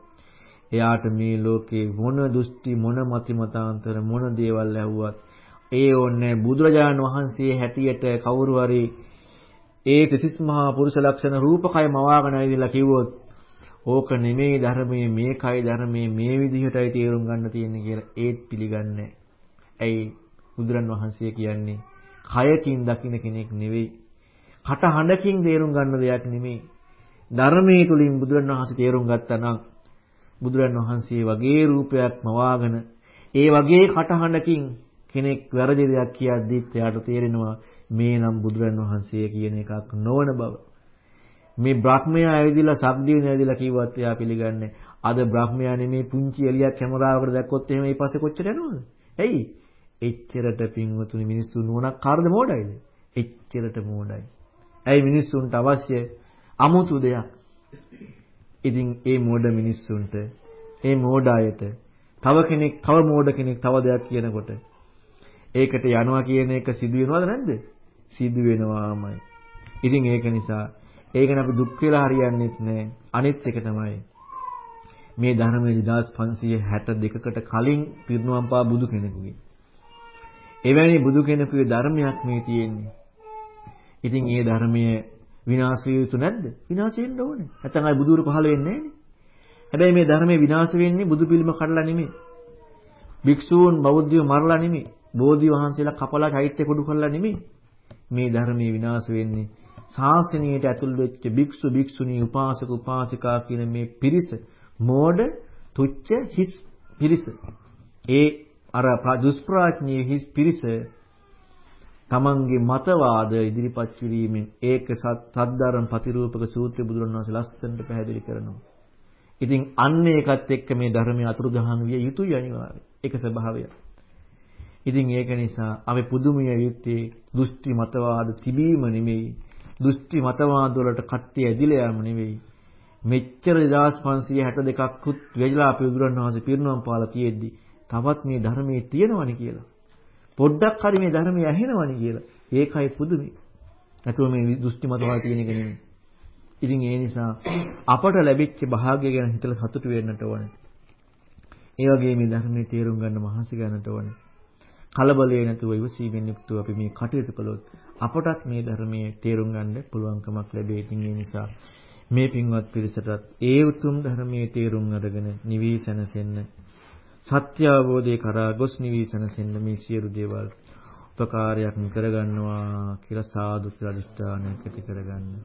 එයාට මේ ලෝකේ මොන දෘෂ්ටි මොන මති මතාන්තර මොන දේවල් ඇහුවත් ඒ ඕනේ බුදුරජාණන් වහන්සේ හැටියට කවුරු හරි ඒ තිසිස් මහා පුරුෂ ලක්ෂණ රූපකය මවාගෙන ඇවිල්ලා කිව්වොත් ඕක නෙමෙයි ධර්මයේ මේකයි ධර්මයේ මේ විදිහටයි තේරුම් ගන්න තියෙන්නේ කියලා ඒත් පිළිගන්නේ ඇයි? බුදුරන් වහන්සේ කියන්නේ කයකින් දකින්න කෙනෙක් නෙවෙයි කට හඬකින් තේරුම් ගන්න දෙයක් නෙමෙයි. ධර්මයේ තුලින් බුදුරණවහන්සේ තේරුම් ගත්තා නම් බුදුරණවහන්සේ වගේ රූපයක් මවාගෙන ඒ වගේ කටහඬකින් කෙනෙක් වැරදි දෙයක් කියද්දිත් එයාට තේරෙනවා මේ නම් බුදුරණවහන්සේ කියන එකක් නොවන බව. මේ බ්‍රහ්මයා ඇවිදලා සබ්දිවින ඇවිදලා කිව්වත් එයා පිළිගන්නේ. අද බ්‍රහ්මයා නෙමේ පුංචි එලියක් කැමරාවකට දැක්කොත් එහෙම ඊපස්සේ කොච්චර යනවද? ඇයි? එච්චරට පින්වතුනි මිනිස්සු නුවණක් කාර්ද මොඩයිද? එච්චරට මොඩයි. ඇයි මිනිස්සුන්ට අවශ්‍ය අමුතු දෙයක්. ඉතින් ඒ මෝඩ මිනිස්සුන්ට ඒ මෝඩ අයට තව කෙනෙක් තව මෝඩ කෙනෙක් තව දෙයක් කියනකොට ඒකට යනවා කියන එක සිදු වෙනවද නැද්ද? සිදු වෙනවාමයි. ඉතින් ඒක නිසා ඒකන අපි දුක් වෙලා හරියන්නේත් නැහැ. අනිත් එක තමයි මේ ධර්මයේ 2562කට කලින් පිරිනුවම් පා බුදු කෙනෙකුගේ. එවැනි බුදු කෙනෙකුගේ ධර්මයක් මේ තියෙන්නේ. ඉතින් ඒ ධර්මයේ විනාශ විය යුතු නැද්ද? විනාශ වෙන්න ඕනේ. නැත්නම් ආයි බුදුරු පහළ වෙන්නේ නැහැනේ. හැබැයි මේ ධර්මයේ විනාශ වෙන්නේ බුදු පිළිම කඩලා නෙමෙයි. භික්ෂූන් බෞද්ධයෝ මරලා නෙමෙයි. බෝධි වහන්සේලා කපලා චෛත්‍ය කුඩු කරලා නෙමෙයි. මේ ධර්මයේ විනාශ වෙන්නේ ශාසනයට ඇතුල් වෙච්ච භික්ෂු භික්ෂුණී උපාසක උපාසිකා කියන මේ පිරිස මෝඩ තුච්ච හිස් පිරිස. ඒ අර දුෂ්ප්‍රඥී හිස් පිරිස තමන්ගේ මතවාද ඉදිරිපත් කිරීමෙන් ඒක සද්ධර්ම ප්‍රතිරූපක සූත්‍රය බුදුරණවහන්සේ ලස්සනට පැහැදිලි කරනවා. ඉතින් අන්න ඒකත් එක්ක මේ ධර්මයේ අතුරුදහන් විය යුතුයි අනිවාර්යයෙන්. ඒක ස්වභාවය. ඉතින් ඒක නිසා අපි පුදුමිය යුත්තේ දෘෂ්ටි මතවාද තිබීම නෙමෙයි. දෘෂ්ටි මතවාද වලට කට්ටිය ඇදිලා යාම නෙවෙයි. මෙච්චර 2562ක් කුත් වෙලා අපි බුදුරණවහන්සේ පිරිනවම් පාලා තියෙද්දි තවත් මේ ධර්මයේ තියෙනවනේ කියලා. පොඩ්ඩක් හරි මේ ධර්මය ඇහෙනවනේ කියලා. ඒකයි පුදුමයි. නැතුව මේ දෘෂ්ටි මතවාද තියෙන එක නෙමෙයි. ඉතින් ඒ නිසා අපට ලැබිච්ච භාග්‍ය ගැන හිතලා සතුටු වෙන්නට ඕනේ. ඒ වගේ මේ ධර්මයේ තේරුම් ගන්න මහන්සි ගන්නට ඕනේ. කලබලේ නැතුව ඉවසීමෙන් යුක්තව අපි මේ කටයුතු කළොත් අපටත් මේ ධර්මයේ තේරුම් ගන්න පුළුවන්කමක් ලැබේ. ඉතින් ඒ නිසා මේ පින්වත් පිරිසටත් ඒ උතුම් ධර්මයේ තේරුම් අරගෙන නිවිසනසෙන්න සත්‍ය අවබෝධය කරා ගොස් නිවිසනසෙන්න මේ සියලු දේවල් උපකාරයක් කරගන්නවා කියලා සාදු කියලා අදිෂ්ඨානයක් ඇති කරගන්න.